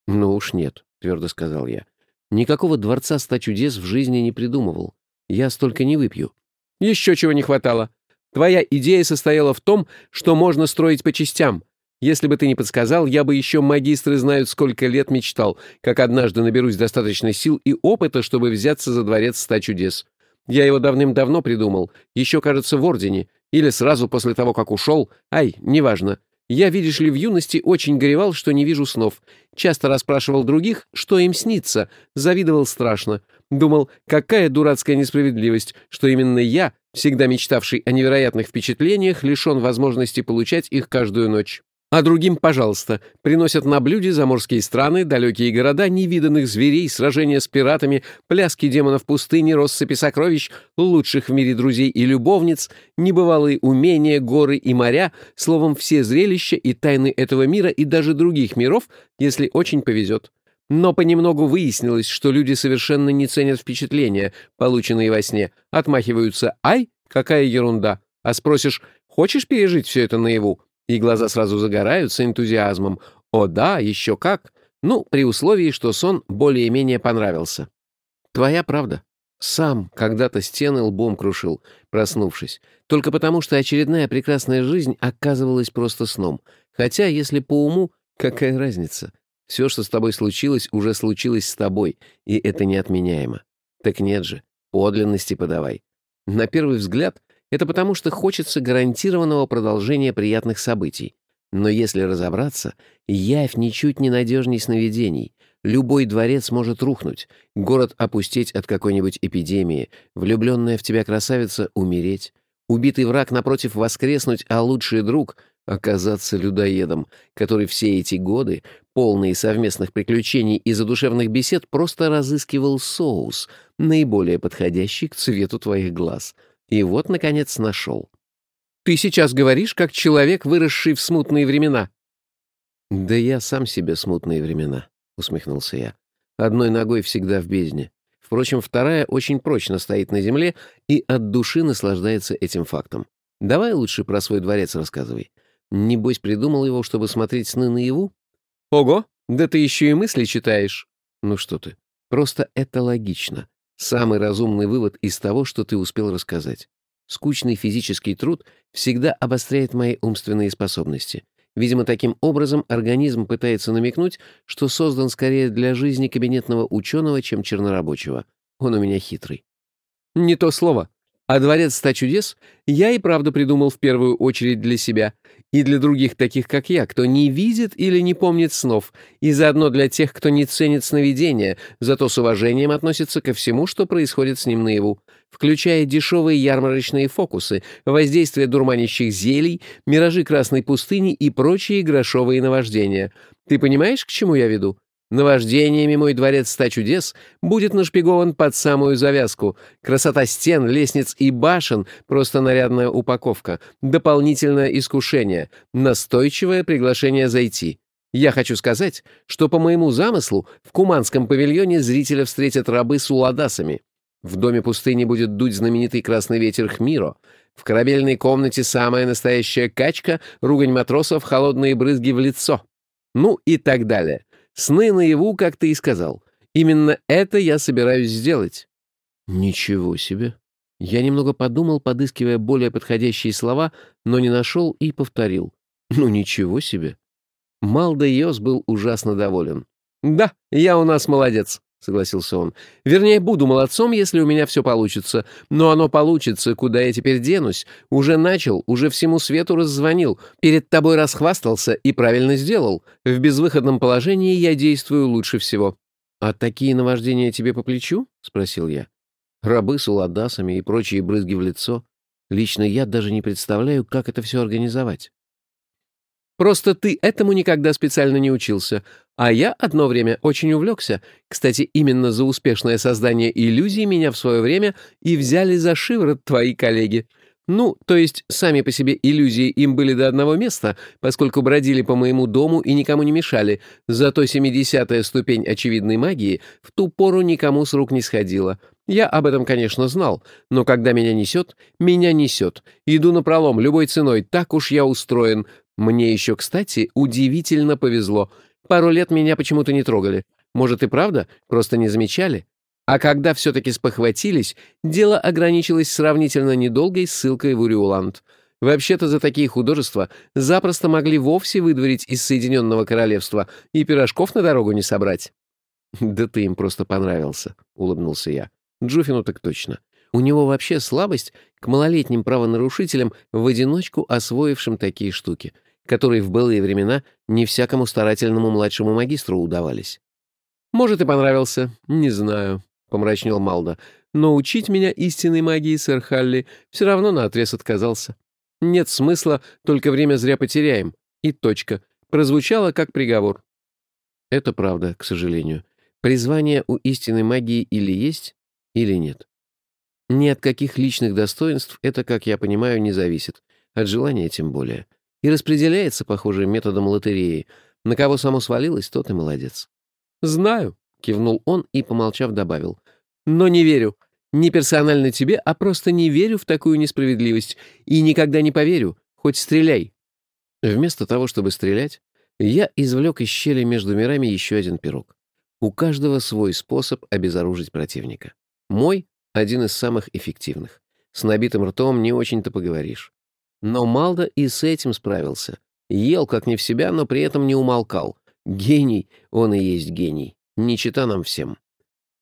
«Ну уж нет», — твердо сказал я. «Никакого дворца ста чудес в жизни не придумывал. Я столько не выпью». «Еще чего не хватало. Твоя идея состояла в том, что можно строить по частям. Если бы ты не подсказал, я бы еще магистры знают, сколько лет мечтал, как однажды наберусь достаточной сил и опыта, чтобы взяться за дворец ста чудес. Я его давным-давно придумал, еще, кажется, в Ордене, или сразу после того, как ушел. Ай, неважно. Я, видишь ли, в юности очень горевал, что не вижу снов. Часто расспрашивал других, что им снится, завидовал страшно. Думал, какая дурацкая несправедливость, что именно я, всегда мечтавший о невероятных впечатлениях, лишен возможности получать их каждую ночь. А другим, пожалуйста, приносят на блюде заморские страны, далекие города, невиданных зверей, сражения с пиратами, пляски демонов пустыни, россыпи сокровищ, лучших в мире друзей и любовниц, небывалые умения, горы и моря, словом, все зрелища и тайны этого мира и даже других миров, если очень повезет. Но понемногу выяснилось, что люди совершенно не ценят впечатления, полученные во сне, отмахиваются «Ай, какая ерунда!» А спросишь «Хочешь пережить все это наяву?» И глаза сразу загораются энтузиазмом. О да, еще как. Ну, при условии, что сон более-менее понравился. Твоя правда. Сам когда-то стены лбом крушил, проснувшись. Только потому, что очередная прекрасная жизнь оказывалась просто сном. Хотя, если по уму, какая разница? Все, что с тобой случилось, уже случилось с тобой, и это неотменяемо. Так нет же, подлинности подавай. На первый взгляд, это потому, что хочется гарантированного продолжения приятных событий. Но если разобраться, явь ничуть не надежней сновидений. Любой дворец может рухнуть, город опустить от какой-нибудь эпидемии, влюбленная в тебя красавица умереть, убитый враг напротив воскреснуть, а лучший друг оказаться людоедом, который все эти годы, полные совместных приключений и задушевных бесед, просто разыскивал соус, наиболее подходящий к цвету твоих глаз. И вот, наконец, нашел. «Ты сейчас говоришь, как человек, выросший в смутные времена». «Да я сам себе смутные времена», — усмехнулся я. «Одной ногой всегда в бездне. Впрочем, вторая очень прочно стоит на земле и от души наслаждается этим фактом. Давай лучше про свой дворец рассказывай. Небось, придумал его, чтобы смотреть сны наяву?» «Ого, да ты еще и мысли читаешь!» «Ну что ты, просто это логично. Самый разумный вывод из того, что ты успел рассказать. Скучный физический труд всегда обостряет мои умственные способности. Видимо, таким образом организм пытается намекнуть, что создан скорее для жизни кабинетного ученого, чем чернорабочего. Он у меня хитрый. Не то слово. А дворец ста чудес я и правда придумал в первую очередь для себя и для других таких, как я, кто не видит или не помнит снов, и заодно для тех, кто не ценит сновидения, зато с уважением относится ко всему, что происходит с ним наяву включая дешевые ярмарочные фокусы, воздействие дурманящих зелий, миражи красной пустыни и прочие грошовые наваждения. Ты понимаешь, к чему я веду? Наваждениями мой дворец ста чудес будет нашпигован под самую завязку. Красота стен, лестниц и башен — просто нарядная упаковка, дополнительное искушение, настойчивое приглашение зайти. Я хочу сказать, что по моему замыслу в Куманском павильоне зрителя встретят рабы с уладасами. В доме пустыни будет дуть знаменитый красный ветер Хмиро. В корабельной комнате самая настоящая качка, ругань матросов, холодные брызги в лицо. Ну и так далее. Сны наяву, как ты и сказал. Именно это я собираюсь сделать. Ничего себе. Я немного подумал, подыскивая более подходящие слова, но не нашел и повторил. Ну ничего себе. Малда Йос был ужасно доволен. «Да, я у нас молодец согласился он. «Вернее, буду молодцом, если у меня все получится. Но оно получится, куда я теперь денусь? Уже начал, уже всему свету раззвонил. Перед тобой расхвастался и правильно сделал. В безвыходном положении я действую лучше всего». «А такие наваждения тебе по плечу?» — спросил я. «Рабы с уладасами и прочие брызги в лицо. Лично я даже не представляю, как это все организовать». Просто ты этому никогда специально не учился. А я одно время очень увлекся. Кстати, именно за успешное создание иллюзий меня в свое время и взяли за шиворот твои коллеги. Ну, то есть сами по себе иллюзии им были до одного места, поскольку бродили по моему дому и никому не мешали. Зато 70-я ступень очевидной магии в ту пору никому с рук не сходила. Я об этом, конечно, знал, но когда меня несет, меня несет. Иду на пролом любой ценой, так уж я устроен. Мне еще, кстати, удивительно повезло. Пару лет меня почему-то не трогали. Может и правда, просто не замечали. А когда все-таки спохватились, дело ограничилось сравнительно недолгой ссылкой в Уриуланд. Вообще-то за такие художества запросто могли вовсе выдворить из Соединенного Королевства и пирожков на дорогу не собрать. «Да ты им просто понравился», — улыбнулся я. «Джуфину так точно. У него вообще слабость к малолетним правонарушителям, в одиночку освоившим такие штуки которые в былые времена не всякому старательному младшему магистру удавались. «Может, и понравился, не знаю», — помрачнел Малда. «Но учить меня истинной магии, сэр Халли, все равно наотрез отказался. Нет смысла, только время зря потеряем. И точка. Прозвучало как приговор». Это правда, к сожалению. Призвание у истинной магии или есть, или нет. Ни от каких личных достоинств это, как я понимаю, не зависит. От желания тем более. И распределяется, похоже, методом лотереи. На кого само свалилось, тот и молодец. «Знаю», — кивнул он и, помолчав, добавил. «Но не верю. Не персонально тебе, а просто не верю в такую несправедливость. И никогда не поверю. Хоть стреляй». Вместо того, чтобы стрелять, я извлек из щели между мирами еще один пирог. У каждого свой способ обезоружить противника. Мой — один из самых эффективных. С набитым ртом не очень-то поговоришь. Но Малда и с этим справился. Ел как не в себя, но при этом не умолкал. Гений, он и есть гений. Не чита нам всем.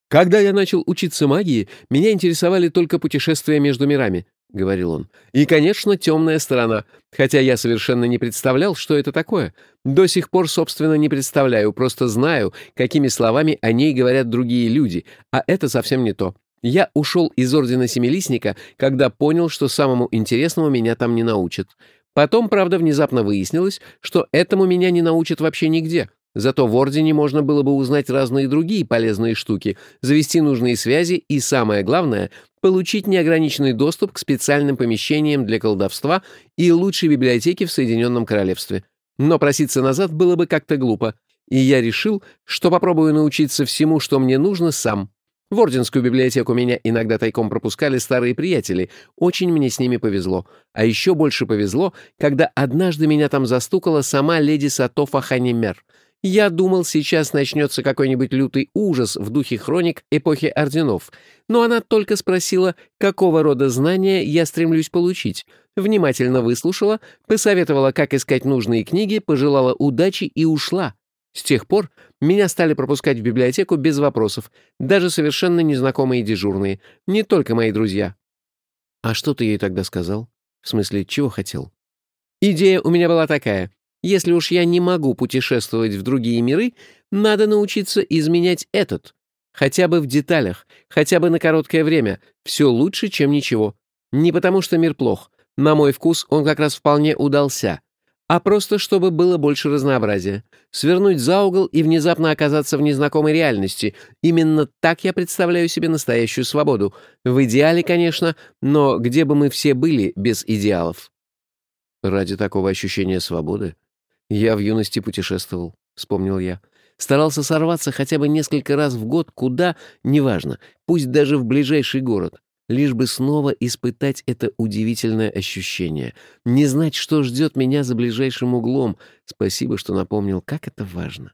«Когда я начал учиться магии, меня интересовали только путешествия между мирами», — говорил он. «И, конечно, темная сторона, хотя я совершенно не представлял, что это такое. До сих пор, собственно, не представляю, просто знаю, какими словами о ней говорят другие люди, а это совсем не то. Я ушел из Ордена Семилистника, когда понял, что самому интересному меня там не научат. Потом, правда, внезапно выяснилось, что этому меня не научат вообще нигде. Зато в Ордене можно было бы узнать разные другие полезные штуки, завести нужные связи и, самое главное, получить неограниченный доступ к специальным помещениям для колдовства и лучшей библиотеке в Соединенном Королевстве. Но проситься назад было бы как-то глупо, и я решил, что попробую научиться всему, что мне нужно, сам. В Орденскую библиотеку меня иногда тайком пропускали старые приятели. Очень мне с ними повезло. А еще больше повезло, когда однажды меня там застукала сама леди Сатофа Ханимер. Я думал, сейчас начнется какой-нибудь лютый ужас в духе хроник эпохи орденов. Но она только спросила, какого рода знания я стремлюсь получить. Внимательно выслушала, посоветовала, как искать нужные книги, пожелала удачи и ушла. С тех пор меня стали пропускать в библиотеку без вопросов, даже совершенно незнакомые дежурные, не только мои друзья. А что ты ей тогда сказал? В смысле, чего хотел? Идея у меня была такая. Если уж я не могу путешествовать в другие миры, надо научиться изменять этот. Хотя бы в деталях, хотя бы на короткое время. Все лучше, чем ничего. Не потому что мир плох. На мой вкус он как раз вполне удался а просто чтобы было больше разнообразия. Свернуть за угол и внезапно оказаться в незнакомой реальности. Именно так я представляю себе настоящую свободу. В идеале, конечно, но где бы мы все были без идеалов? Ради такого ощущения свободы? Я в юности путешествовал, вспомнил я. Старался сорваться хотя бы несколько раз в год куда, неважно, пусть даже в ближайший город лишь бы снова испытать это удивительное ощущение, не знать, что ждет меня за ближайшим углом. Спасибо, что напомнил, как это важно.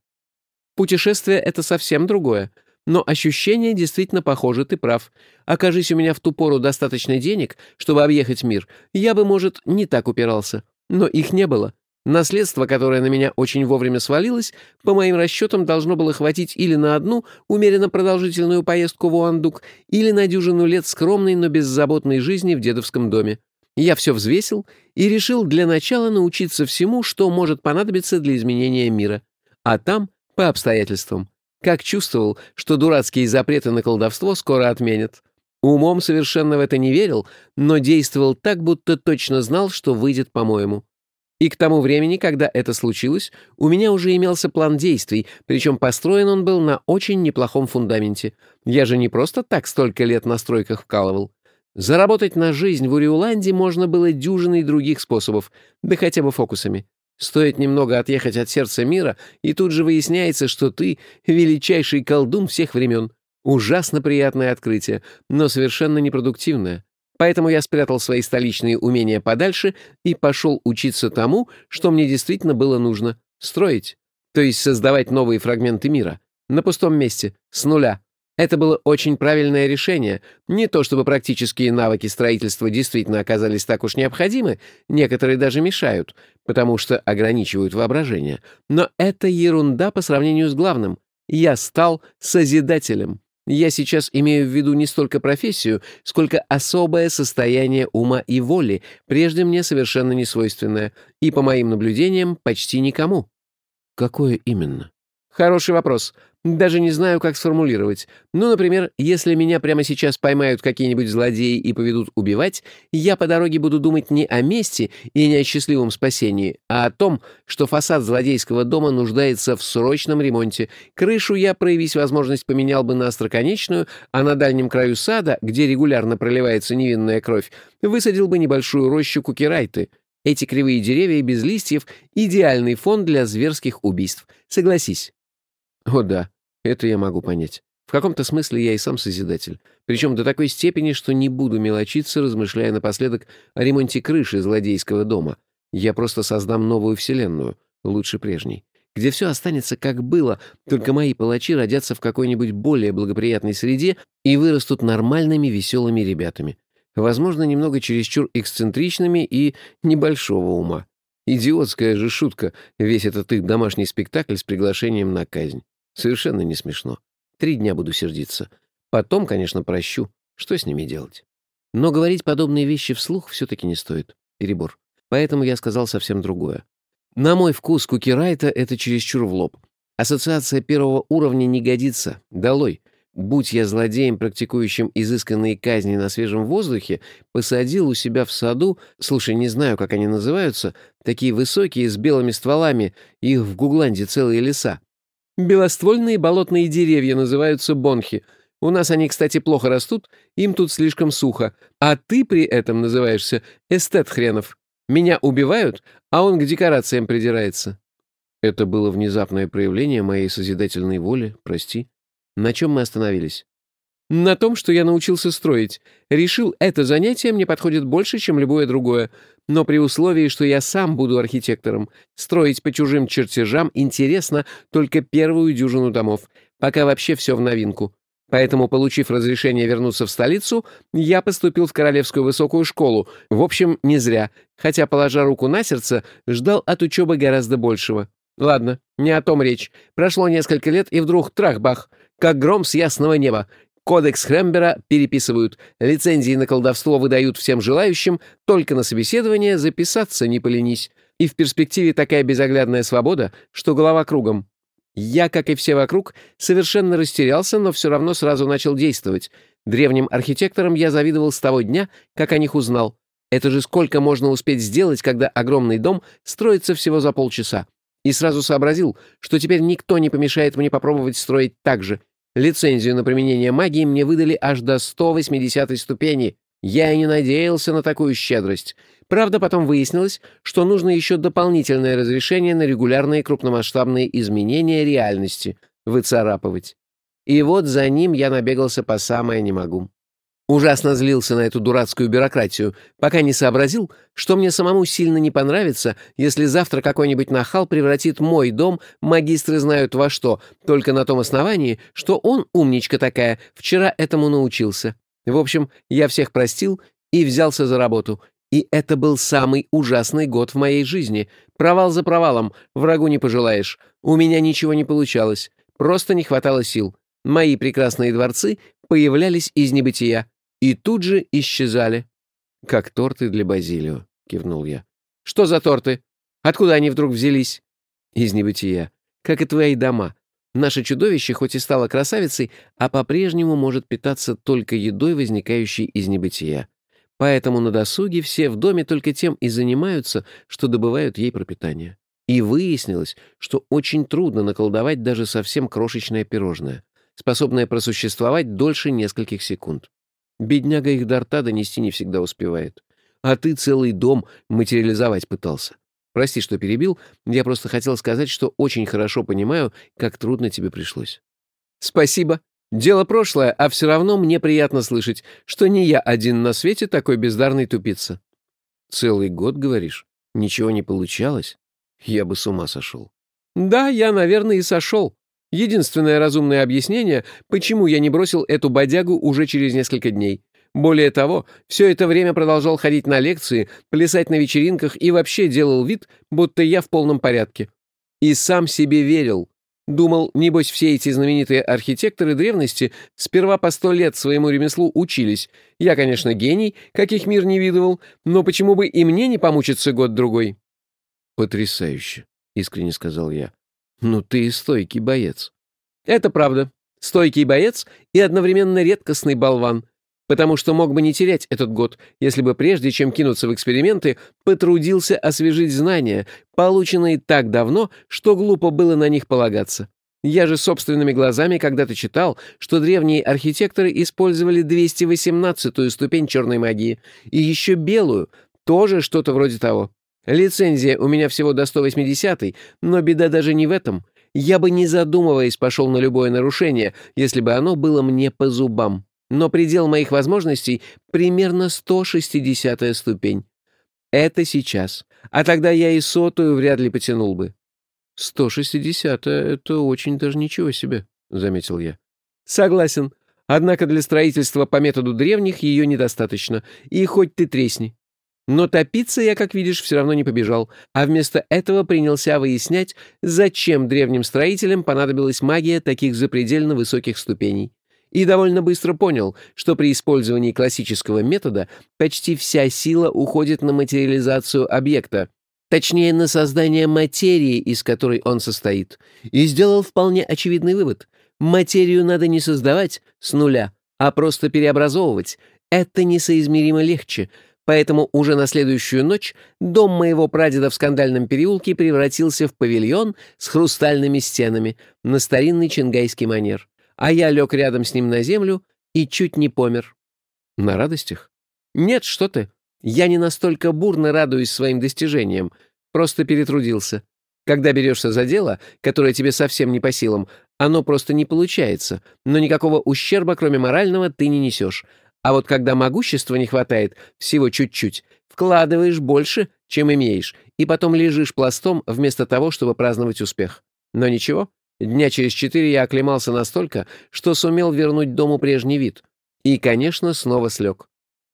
Путешествие — это совсем другое. Но ощущения действительно похожи, ты прав. Окажись у меня в ту пору достаточно денег, чтобы объехать мир, я бы, может, не так упирался. Но их не было. Наследство, которое на меня очень вовремя свалилось, по моим расчетам должно было хватить или на одну умеренно продолжительную поездку в Уандук, или на дюжину лет скромной, но беззаботной жизни в дедовском доме. Я все взвесил и решил для начала научиться всему, что может понадобиться для изменения мира. А там — по обстоятельствам. Как чувствовал, что дурацкие запреты на колдовство скоро отменят. Умом совершенно в это не верил, но действовал так, будто точно знал, что выйдет по-моему. И к тому времени, когда это случилось, у меня уже имелся план действий, причем построен он был на очень неплохом фундаменте. Я же не просто так столько лет на стройках вкалывал. Заработать на жизнь в Уриуланде можно было дюжиной других способов, да хотя бы фокусами. Стоит немного отъехать от сердца мира, и тут же выясняется, что ты — величайший колдун всех времен. Ужасно приятное открытие, но совершенно непродуктивное. Поэтому я спрятал свои столичные умения подальше и пошел учиться тому, что мне действительно было нужно — строить. То есть создавать новые фрагменты мира. На пустом месте, с нуля. Это было очень правильное решение. Не то чтобы практические навыки строительства действительно оказались так уж необходимы, некоторые даже мешают, потому что ограничивают воображение. Но это ерунда по сравнению с главным. Я стал Созидателем. Я сейчас имею в виду не столько профессию, сколько особое состояние ума и воли, прежде мне совершенно не свойственное, и, по моим наблюдениям, почти никому. Какое именно? Хороший вопрос. Даже не знаю, как сформулировать. Ну, например, если меня прямо сейчас поймают какие-нибудь злодеи и поведут убивать, я по дороге буду думать не о мести и не о счастливом спасении, а о том, что фасад злодейского дома нуждается в срочном ремонте. Крышу я, проявись возможность, поменял бы на остроконечную, а на дальнем краю сада, где регулярно проливается невинная кровь, высадил бы небольшую рощу кукирайты. Эти кривые деревья без листьев — идеальный фон для зверских убийств. Согласись. О да, это я могу понять. В каком-то смысле я и сам Созидатель. Причем до такой степени, что не буду мелочиться, размышляя напоследок о ремонте крыши злодейского дома. Я просто создам новую вселенную, лучше прежней, где все останется как было, только мои палачи родятся в какой-нибудь более благоприятной среде и вырастут нормальными веселыми ребятами. Возможно, немного чересчур эксцентричными и небольшого ума. Идиотская же шутка, весь этот их домашний спектакль с приглашением на казнь. Совершенно не смешно. Три дня буду сердиться. Потом, конечно, прощу. Что с ними делать? Но говорить подобные вещи вслух все-таки не стоит. Перебор. Поэтому я сказал совсем другое. На мой вкус Кукирайта — это чересчур в лоб. Ассоциация первого уровня не годится. Долой. Будь я злодеем, практикующим изысканные казни на свежем воздухе, посадил у себя в саду, слушай, не знаю, как они называются, такие высокие, с белыми стволами, их в Гугланде целые леса. Белоствольные болотные деревья называются бонхи. У нас они, кстати, плохо растут, им тут слишком сухо. А ты при этом называешься эстет хренов. Меня убивают, а он к декорациям придирается. Это было внезапное проявление моей созидательной воли, прости. На чем мы остановились? На том, что я научился строить. Решил, это занятие мне подходит больше, чем любое другое. Но при условии, что я сам буду архитектором. Строить по чужим чертежам интересно только первую дюжину домов. Пока вообще все в новинку. Поэтому, получив разрешение вернуться в столицу, я поступил в Королевскую высокую школу. В общем, не зря. Хотя, положа руку на сердце, ждал от учебы гораздо большего. Ладно, не о том речь. Прошло несколько лет, и вдруг трах-бах. Как гром с ясного неба. Кодекс Хрембера переписывают, лицензии на колдовство выдают всем желающим, только на собеседование записаться не поленись. И в перспективе такая безоглядная свобода, что голова кругом. Я, как и все вокруг, совершенно растерялся, но все равно сразу начал действовать. Древним архитекторам я завидовал с того дня, как о них узнал. Это же сколько можно успеть сделать, когда огромный дом строится всего за полчаса. И сразу сообразил, что теперь никто не помешает мне попробовать строить так же, Лицензию на применение магии мне выдали аж до 180 ступени. Я и не надеялся на такую щедрость. Правда, потом выяснилось, что нужно еще дополнительное разрешение на регулярные крупномасштабные изменения реальности выцарапывать. И вот за ним я набегался по самое не могу. Ужасно злился на эту дурацкую бюрократию, пока не сообразил, что мне самому сильно не понравится, если завтра какой-нибудь нахал превратит мой дом, магистры знают во что, только на том основании, что он, умничка такая, вчера этому научился. В общем, я всех простил и взялся за работу. И это был самый ужасный год в моей жизни. Провал за провалом, врагу не пожелаешь. У меня ничего не получалось, просто не хватало сил. Мои прекрасные дворцы появлялись из небытия и тут же исчезали. «Как торты для Базилио», — кивнул я. «Что за торты? Откуда они вдруг взялись?» «Из небытия. Как и твои дома. Наше чудовище хоть и стало красавицей, а по-прежнему может питаться только едой, возникающей из небытия. Поэтому на досуге все в доме только тем и занимаются, что добывают ей пропитание. И выяснилось, что очень трудно наколдовать даже совсем крошечное пирожное, способное просуществовать дольше нескольких секунд. Бедняга их до рта донести не всегда успевает. А ты целый дом материализовать пытался. Прости, что перебил, я просто хотел сказать, что очень хорошо понимаю, как трудно тебе пришлось. Спасибо. Дело прошлое, а все равно мне приятно слышать, что не я один на свете такой бездарный тупица. Целый год, говоришь? Ничего не получалось? Я бы с ума сошел. Да, я, наверное, и сошел. Единственное разумное объяснение, почему я не бросил эту бодягу уже через несколько дней. Более того, все это время продолжал ходить на лекции, плясать на вечеринках и вообще делал вид, будто я в полном порядке. И сам себе верил. Думал, небось, все эти знаменитые архитекторы древности сперва по сто лет своему ремеслу учились. Я, конечно, гений, каких мир не видывал, но почему бы и мне не помучиться год-другой? «Потрясающе», — искренне сказал я. «Ну ты и стойкий боец». «Это правда. Стойкий боец и одновременно редкостный болван. Потому что мог бы не терять этот год, если бы прежде, чем кинуться в эксперименты, потрудился освежить знания, полученные так давно, что глупо было на них полагаться. Я же собственными глазами когда-то читал, что древние архитекторы использовали 218-ю ступень черной магии, и еще белую, тоже что-то вроде того. Лицензия у меня всего до 180-й, но беда даже не в этом. Я бы, не задумываясь, пошел на любое нарушение, если бы оно было мне по зубам. Но предел моих возможностей — примерно 160-я ступень. Это сейчас. А тогда я и сотую вряд ли потянул бы. «Сто шестьдесят — это очень даже ничего себе», — заметил я. «Согласен. Однако для строительства по методу древних ее недостаточно, и хоть ты тресни. Но топиться я, как видишь, все равно не побежал, а вместо этого принялся выяснять, зачем древним строителям понадобилась магия таких запредельно высоких ступеней. И довольно быстро понял, что при использовании классического метода почти вся сила уходит на материализацию объекта, точнее, на создание материи, из которой он состоит, и сделал вполне очевидный вывод. Материю надо не создавать с нуля, а просто переобразовывать. Это несоизмеримо легче — Поэтому уже на следующую ночь дом моего прадеда в скандальном переулке превратился в павильон с хрустальными стенами на старинный чингайский манер, а я лег рядом с ним на землю и чуть не помер. На радостях? Нет, что ты. Я не настолько бурно радуюсь своим достижениям, просто перетрудился. Когда берешься за дело, которое тебе совсем не по силам, оно просто не получается, но никакого ущерба, кроме морального, ты не несешь, а вот когда могущества не хватает, всего чуть-чуть, вкладываешь больше, чем имеешь, и потом лежишь пластом вместо того, чтобы праздновать успех. Но ничего, дня через четыре я оклемался настолько, что сумел вернуть дому прежний вид. И, конечно, снова слег.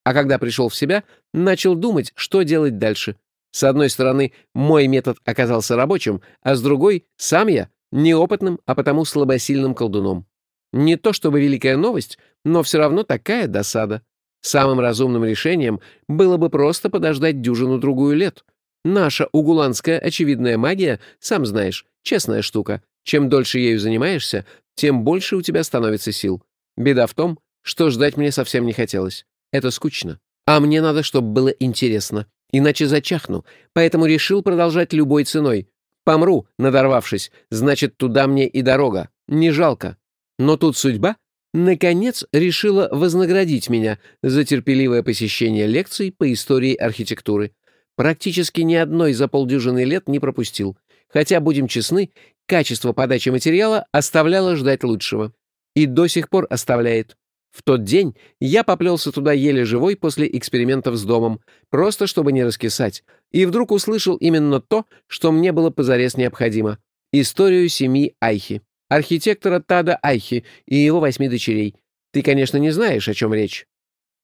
А когда пришел в себя, начал думать, что делать дальше. С одной стороны, мой метод оказался рабочим, а с другой — сам я, неопытным, а потому слабосильным колдуном. Не то чтобы великая новость, но все равно такая досада. Самым разумным решением было бы просто подождать дюжину-другую лет. Наша угуланская очевидная магия, сам знаешь, честная штука. Чем дольше ею занимаешься, тем больше у тебя становится сил. Беда в том, что ждать мне совсем не хотелось. Это скучно. А мне надо, чтобы было интересно. Иначе зачахну. Поэтому решил продолжать любой ценой. Помру, надорвавшись, значит, туда мне и дорога. Не жалко. Но тут судьба, наконец, решила вознаградить меня за терпеливое посещение лекций по истории архитектуры. Практически ни одной за полдюжины лет не пропустил. Хотя, будем честны, качество подачи материала оставляло ждать лучшего. И до сих пор оставляет. В тот день я поплелся туда еле живой после экспериментов с домом, просто чтобы не раскисать, и вдруг услышал именно то, что мне было позарез необходимо — историю семьи Айхи архитектора Тада Айхи и его восьми дочерей. Ты, конечно, не знаешь, о чем речь».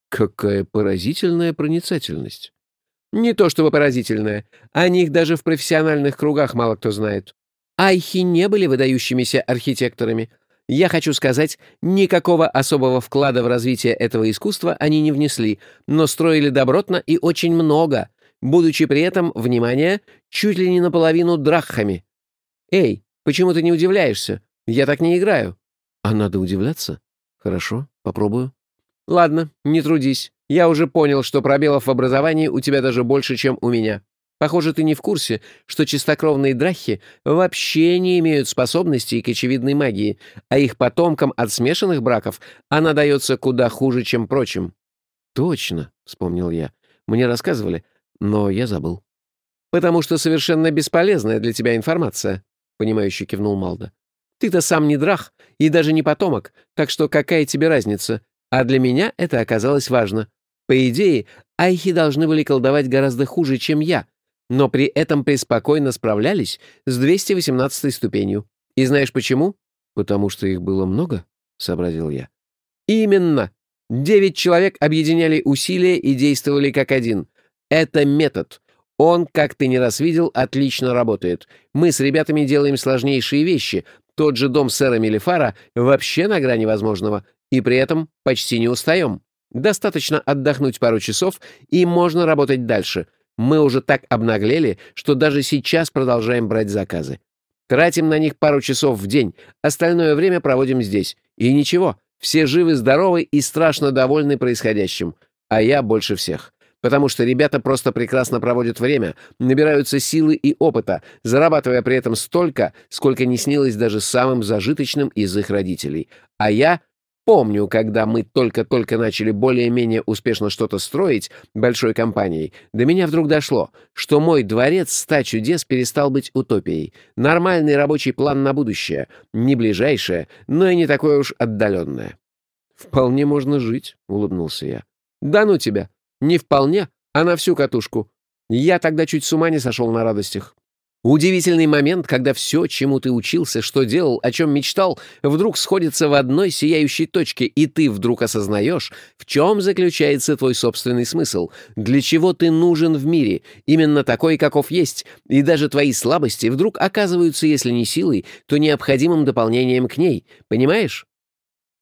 «Какая поразительная проницательность». «Не то чтобы поразительная. О них даже в профессиональных кругах мало кто знает. Айхи не были выдающимися архитекторами. Я хочу сказать, никакого особого вклада в развитие этого искусства они не внесли, но строили добротно и очень много, будучи при этом, внимание, чуть ли не наполовину драххами. Эй, почему ты не удивляешься? Я так не играю». «А надо удивляться? Хорошо, попробую». «Ладно, не трудись. Я уже понял, что пробелов в образовании у тебя даже больше, чем у меня. Похоже, ты не в курсе, что чистокровные драхи вообще не имеют способностей к очевидной магии, а их потомкам от смешанных браков она дается куда хуже, чем прочим». «Точно», — вспомнил я. «Мне рассказывали, но я забыл». «Потому что совершенно бесполезная для тебя информация», — понимающе кивнул Малда. Ты-то сам не драх и даже не потомок, так что какая тебе разница? А для меня это оказалось важно. По идее, айхи должны были колдовать гораздо хуже, чем я, но при этом преспокойно справлялись с 218 ступенью. И знаешь почему? Потому что их было много, — сообразил я. Именно. Девять человек объединяли усилия и действовали как один. Это метод. Он, как ты не раз видел, отлично работает. Мы с ребятами делаем сложнейшие вещи, тот же дом сэра Мелифара вообще на грани возможного, и при этом почти не устаем. Достаточно отдохнуть пару часов, и можно работать дальше. Мы уже так обнаглели, что даже сейчас продолжаем брать заказы. Тратим на них пару часов в день, остальное время проводим здесь. И ничего, все живы-здоровы и страшно довольны происходящим. А я больше всех потому что ребята просто прекрасно проводят время, набираются силы и опыта, зарабатывая при этом столько, сколько не снилось даже самым зажиточным из их родителей. А я помню, когда мы только-только начали более-менее успешно что-то строить большой компанией, до меня вдруг дошло, что мой дворец ста чудес перестал быть утопией. Нормальный рабочий план на будущее, не ближайшее, но и не такое уж отдаленное. «Вполне можно жить», — улыбнулся я. «Да ну тебя! Не вполне, а на всю катушку. Я тогда чуть с ума не сошел на радостях. Удивительный момент, когда все, чему ты учился, что делал, о чем мечтал, вдруг сходится в одной сияющей точке, и ты вдруг осознаешь, в чем заключается твой собственный смысл, для чего ты нужен в мире, именно такой, каков есть, и даже твои слабости вдруг оказываются, если не силой, то необходимым дополнением к ней. Понимаешь?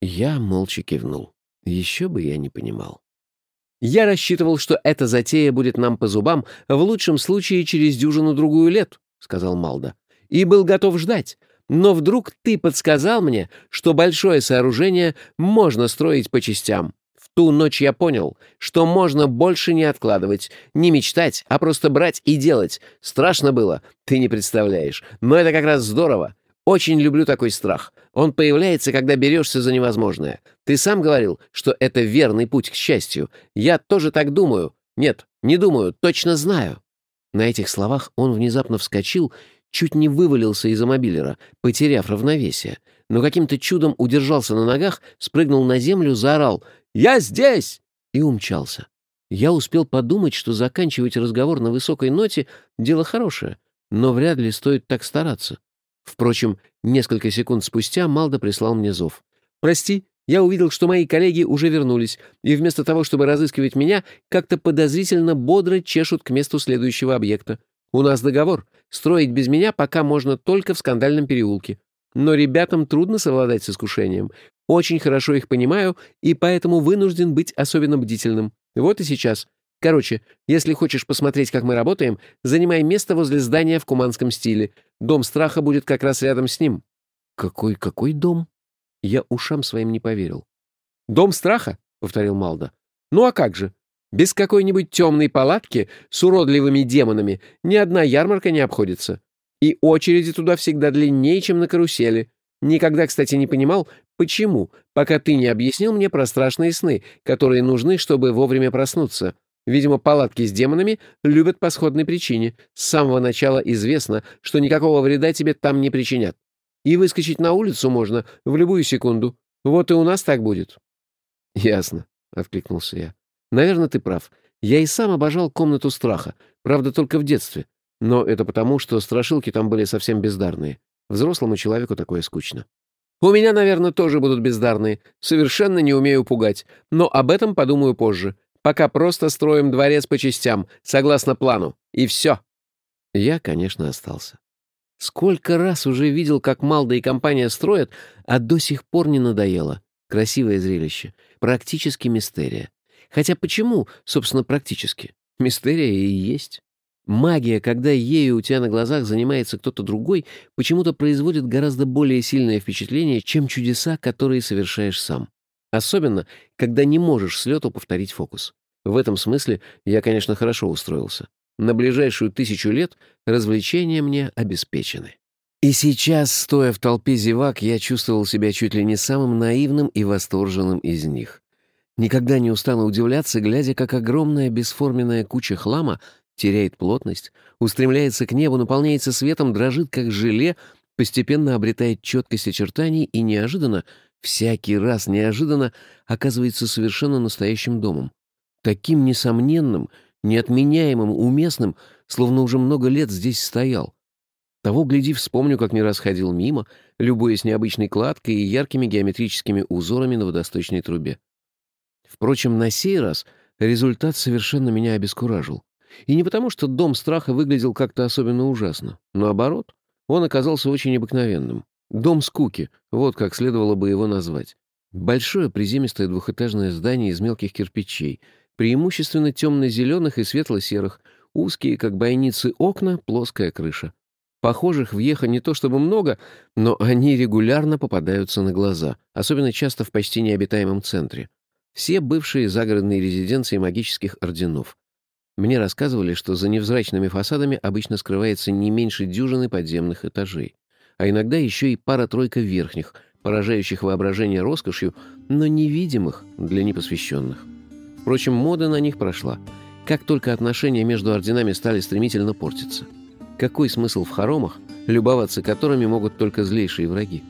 Я молча кивнул. Еще бы я не понимал. Я рассчитывал, что эта затея будет нам по зубам в лучшем случае через дюжину-другую лет, — сказал Малда, — и был готов ждать. Но вдруг ты подсказал мне, что большое сооружение можно строить по частям. В ту ночь я понял, что можно больше не откладывать, не мечтать, а просто брать и делать. Страшно было, ты не представляешь. Но это как раз здорово. Очень люблю такой страх. Он появляется, когда берешься за невозможное. Ты сам говорил, что это верный путь к счастью. Я тоже так думаю. Нет, не думаю, точно знаю. На этих словах он внезапно вскочил, чуть не вывалился из мобилера, потеряв равновесие, но каким-то чудом удержался на ногах, спрыгнул на землю, заорал «Я здесь!» и умчался. Я успел подумать, что заканчивать разговор на высокой ноте — дело хорошее, но вряд ли стоит так стараться. Впрочем, несколько секунд спустя Малда прислал мне зов. «Прости, я увидел, что мои коллеги уже вернулись, и вместо того, чтобы разыскивать меня, как-то подозрительно бодро чешут к месту следующего объекта. У нас договор. Строить без меня пока можно только в скандальном переулке. Но ребятам трудно совладать с искушением. Очень хорошо их понимаю, и поэтому вынужден быть особенно бдительным. Вот и сейчас. Короче, если хочешь посмотреть, как мы работаем, занимай место возле здания в куманском стиле. Дом страха будет как раз рядом с ним». «Какой-какой дом?» Я ушам своим не поверил. «Дом страха?» — повторил Малда. «Ну а как же? Без какой-нибудь темной палатки с уродливыми демонами ни одна ярмарка не обходится. И очереди туда всегда длиннее, чем на карусели. Никогда, кстати, не понимал, почему, пока ты не объяснил мне про страшные сны, которые нужны, чтобы вовремя проснуться. Видимо, палатки с демонами любят по сходной причине. С самого начала известно, что никакого вреда тебе там не причинят. И выскочить на улицу можно в любую секунду. Вот и у нас так будет». «Ясно», — откликнулся я. «Наверное, ты прав. Я и сам обожал комнату страха. Правда, только в детстве. Но это потому, что страшилки там были совсем бездарные. Взрослому человеку такое скучно. У меня, наверное, тоже будут бездарные. Совершенно не умею пугать. Но об этом подумаю позже. Пока просто строим дворец по частям, согласно плану. И все. Я, конечно, остался. Сколько раз уже видел, как Малда и компания строят, а до сих пор не надоело. Красивое зрелище. Практически мистерия. Хотя почему, собственно, практически? Мистерия и есть. Магия, когда ею у тебя на глазах занимается кто-то другой, почему-то производит гораздо более сильное впечатление, чем чудеса, которые совершаешь сам. Особенно, когда не можешь с лету повторить фокус. В этом смысле я, конечно, хорошо устроился. На ближайшую тысячу лет развлечения мне обеспечены. И сейчас, стоя в толпе зевак, я чувствовал себя чуть ли не самым наивным и восторженным из них. Никогда не устану удивляться, глядя, как огромная бесформенная куча хлама теряет плотность, устремляется к небу, наполняется светом, дрожит, как желе, постепенно обретает четкость очертаний и неожиданно, всякий раз неожиданно, оказывается совершенно настоящим домом. Таким несомненным — неотменяемым, уместным, словно уже много лет здесь стоял. Того, гляди, вспомню, как не раз ходил мимо, любуясь необычной кладкой и яркими геометрическими узорами на водосточной трубе. Впрочем, на сей раз результат совершенно меня обескуражил. И не потому, что дом страха выглядел как-то особенно ужасно. Наоборот, он оказался очень обыкновенным. Дом скуки, вот как следовало бы его назвать. Большое приземистое двухэтажное здание из мелких кирпичей — преимущественно темно-зеленых и светло-серых, узкие, как бойницы, окна, плоская крыша. Похожих в Ехо не то чтобы много, но они регулярно попадаются на глаза, особенно часто в почти необитаемом центре. Все бывшие загородные резиденции магических орденов. Мне рассказывали, что за невзрачными фасадами обычно скрывается не меньше дюжины подземных этажей, а иногда еще и пара-тройка верхних, поражающих воображение роскошью, но невидимых для непосвященных. Впрочем, мода на них прошла. Как только отношения между орденами стали стремительно портиться. Какой смысл в хоромах, любоваться которыми могут только злейшие враги?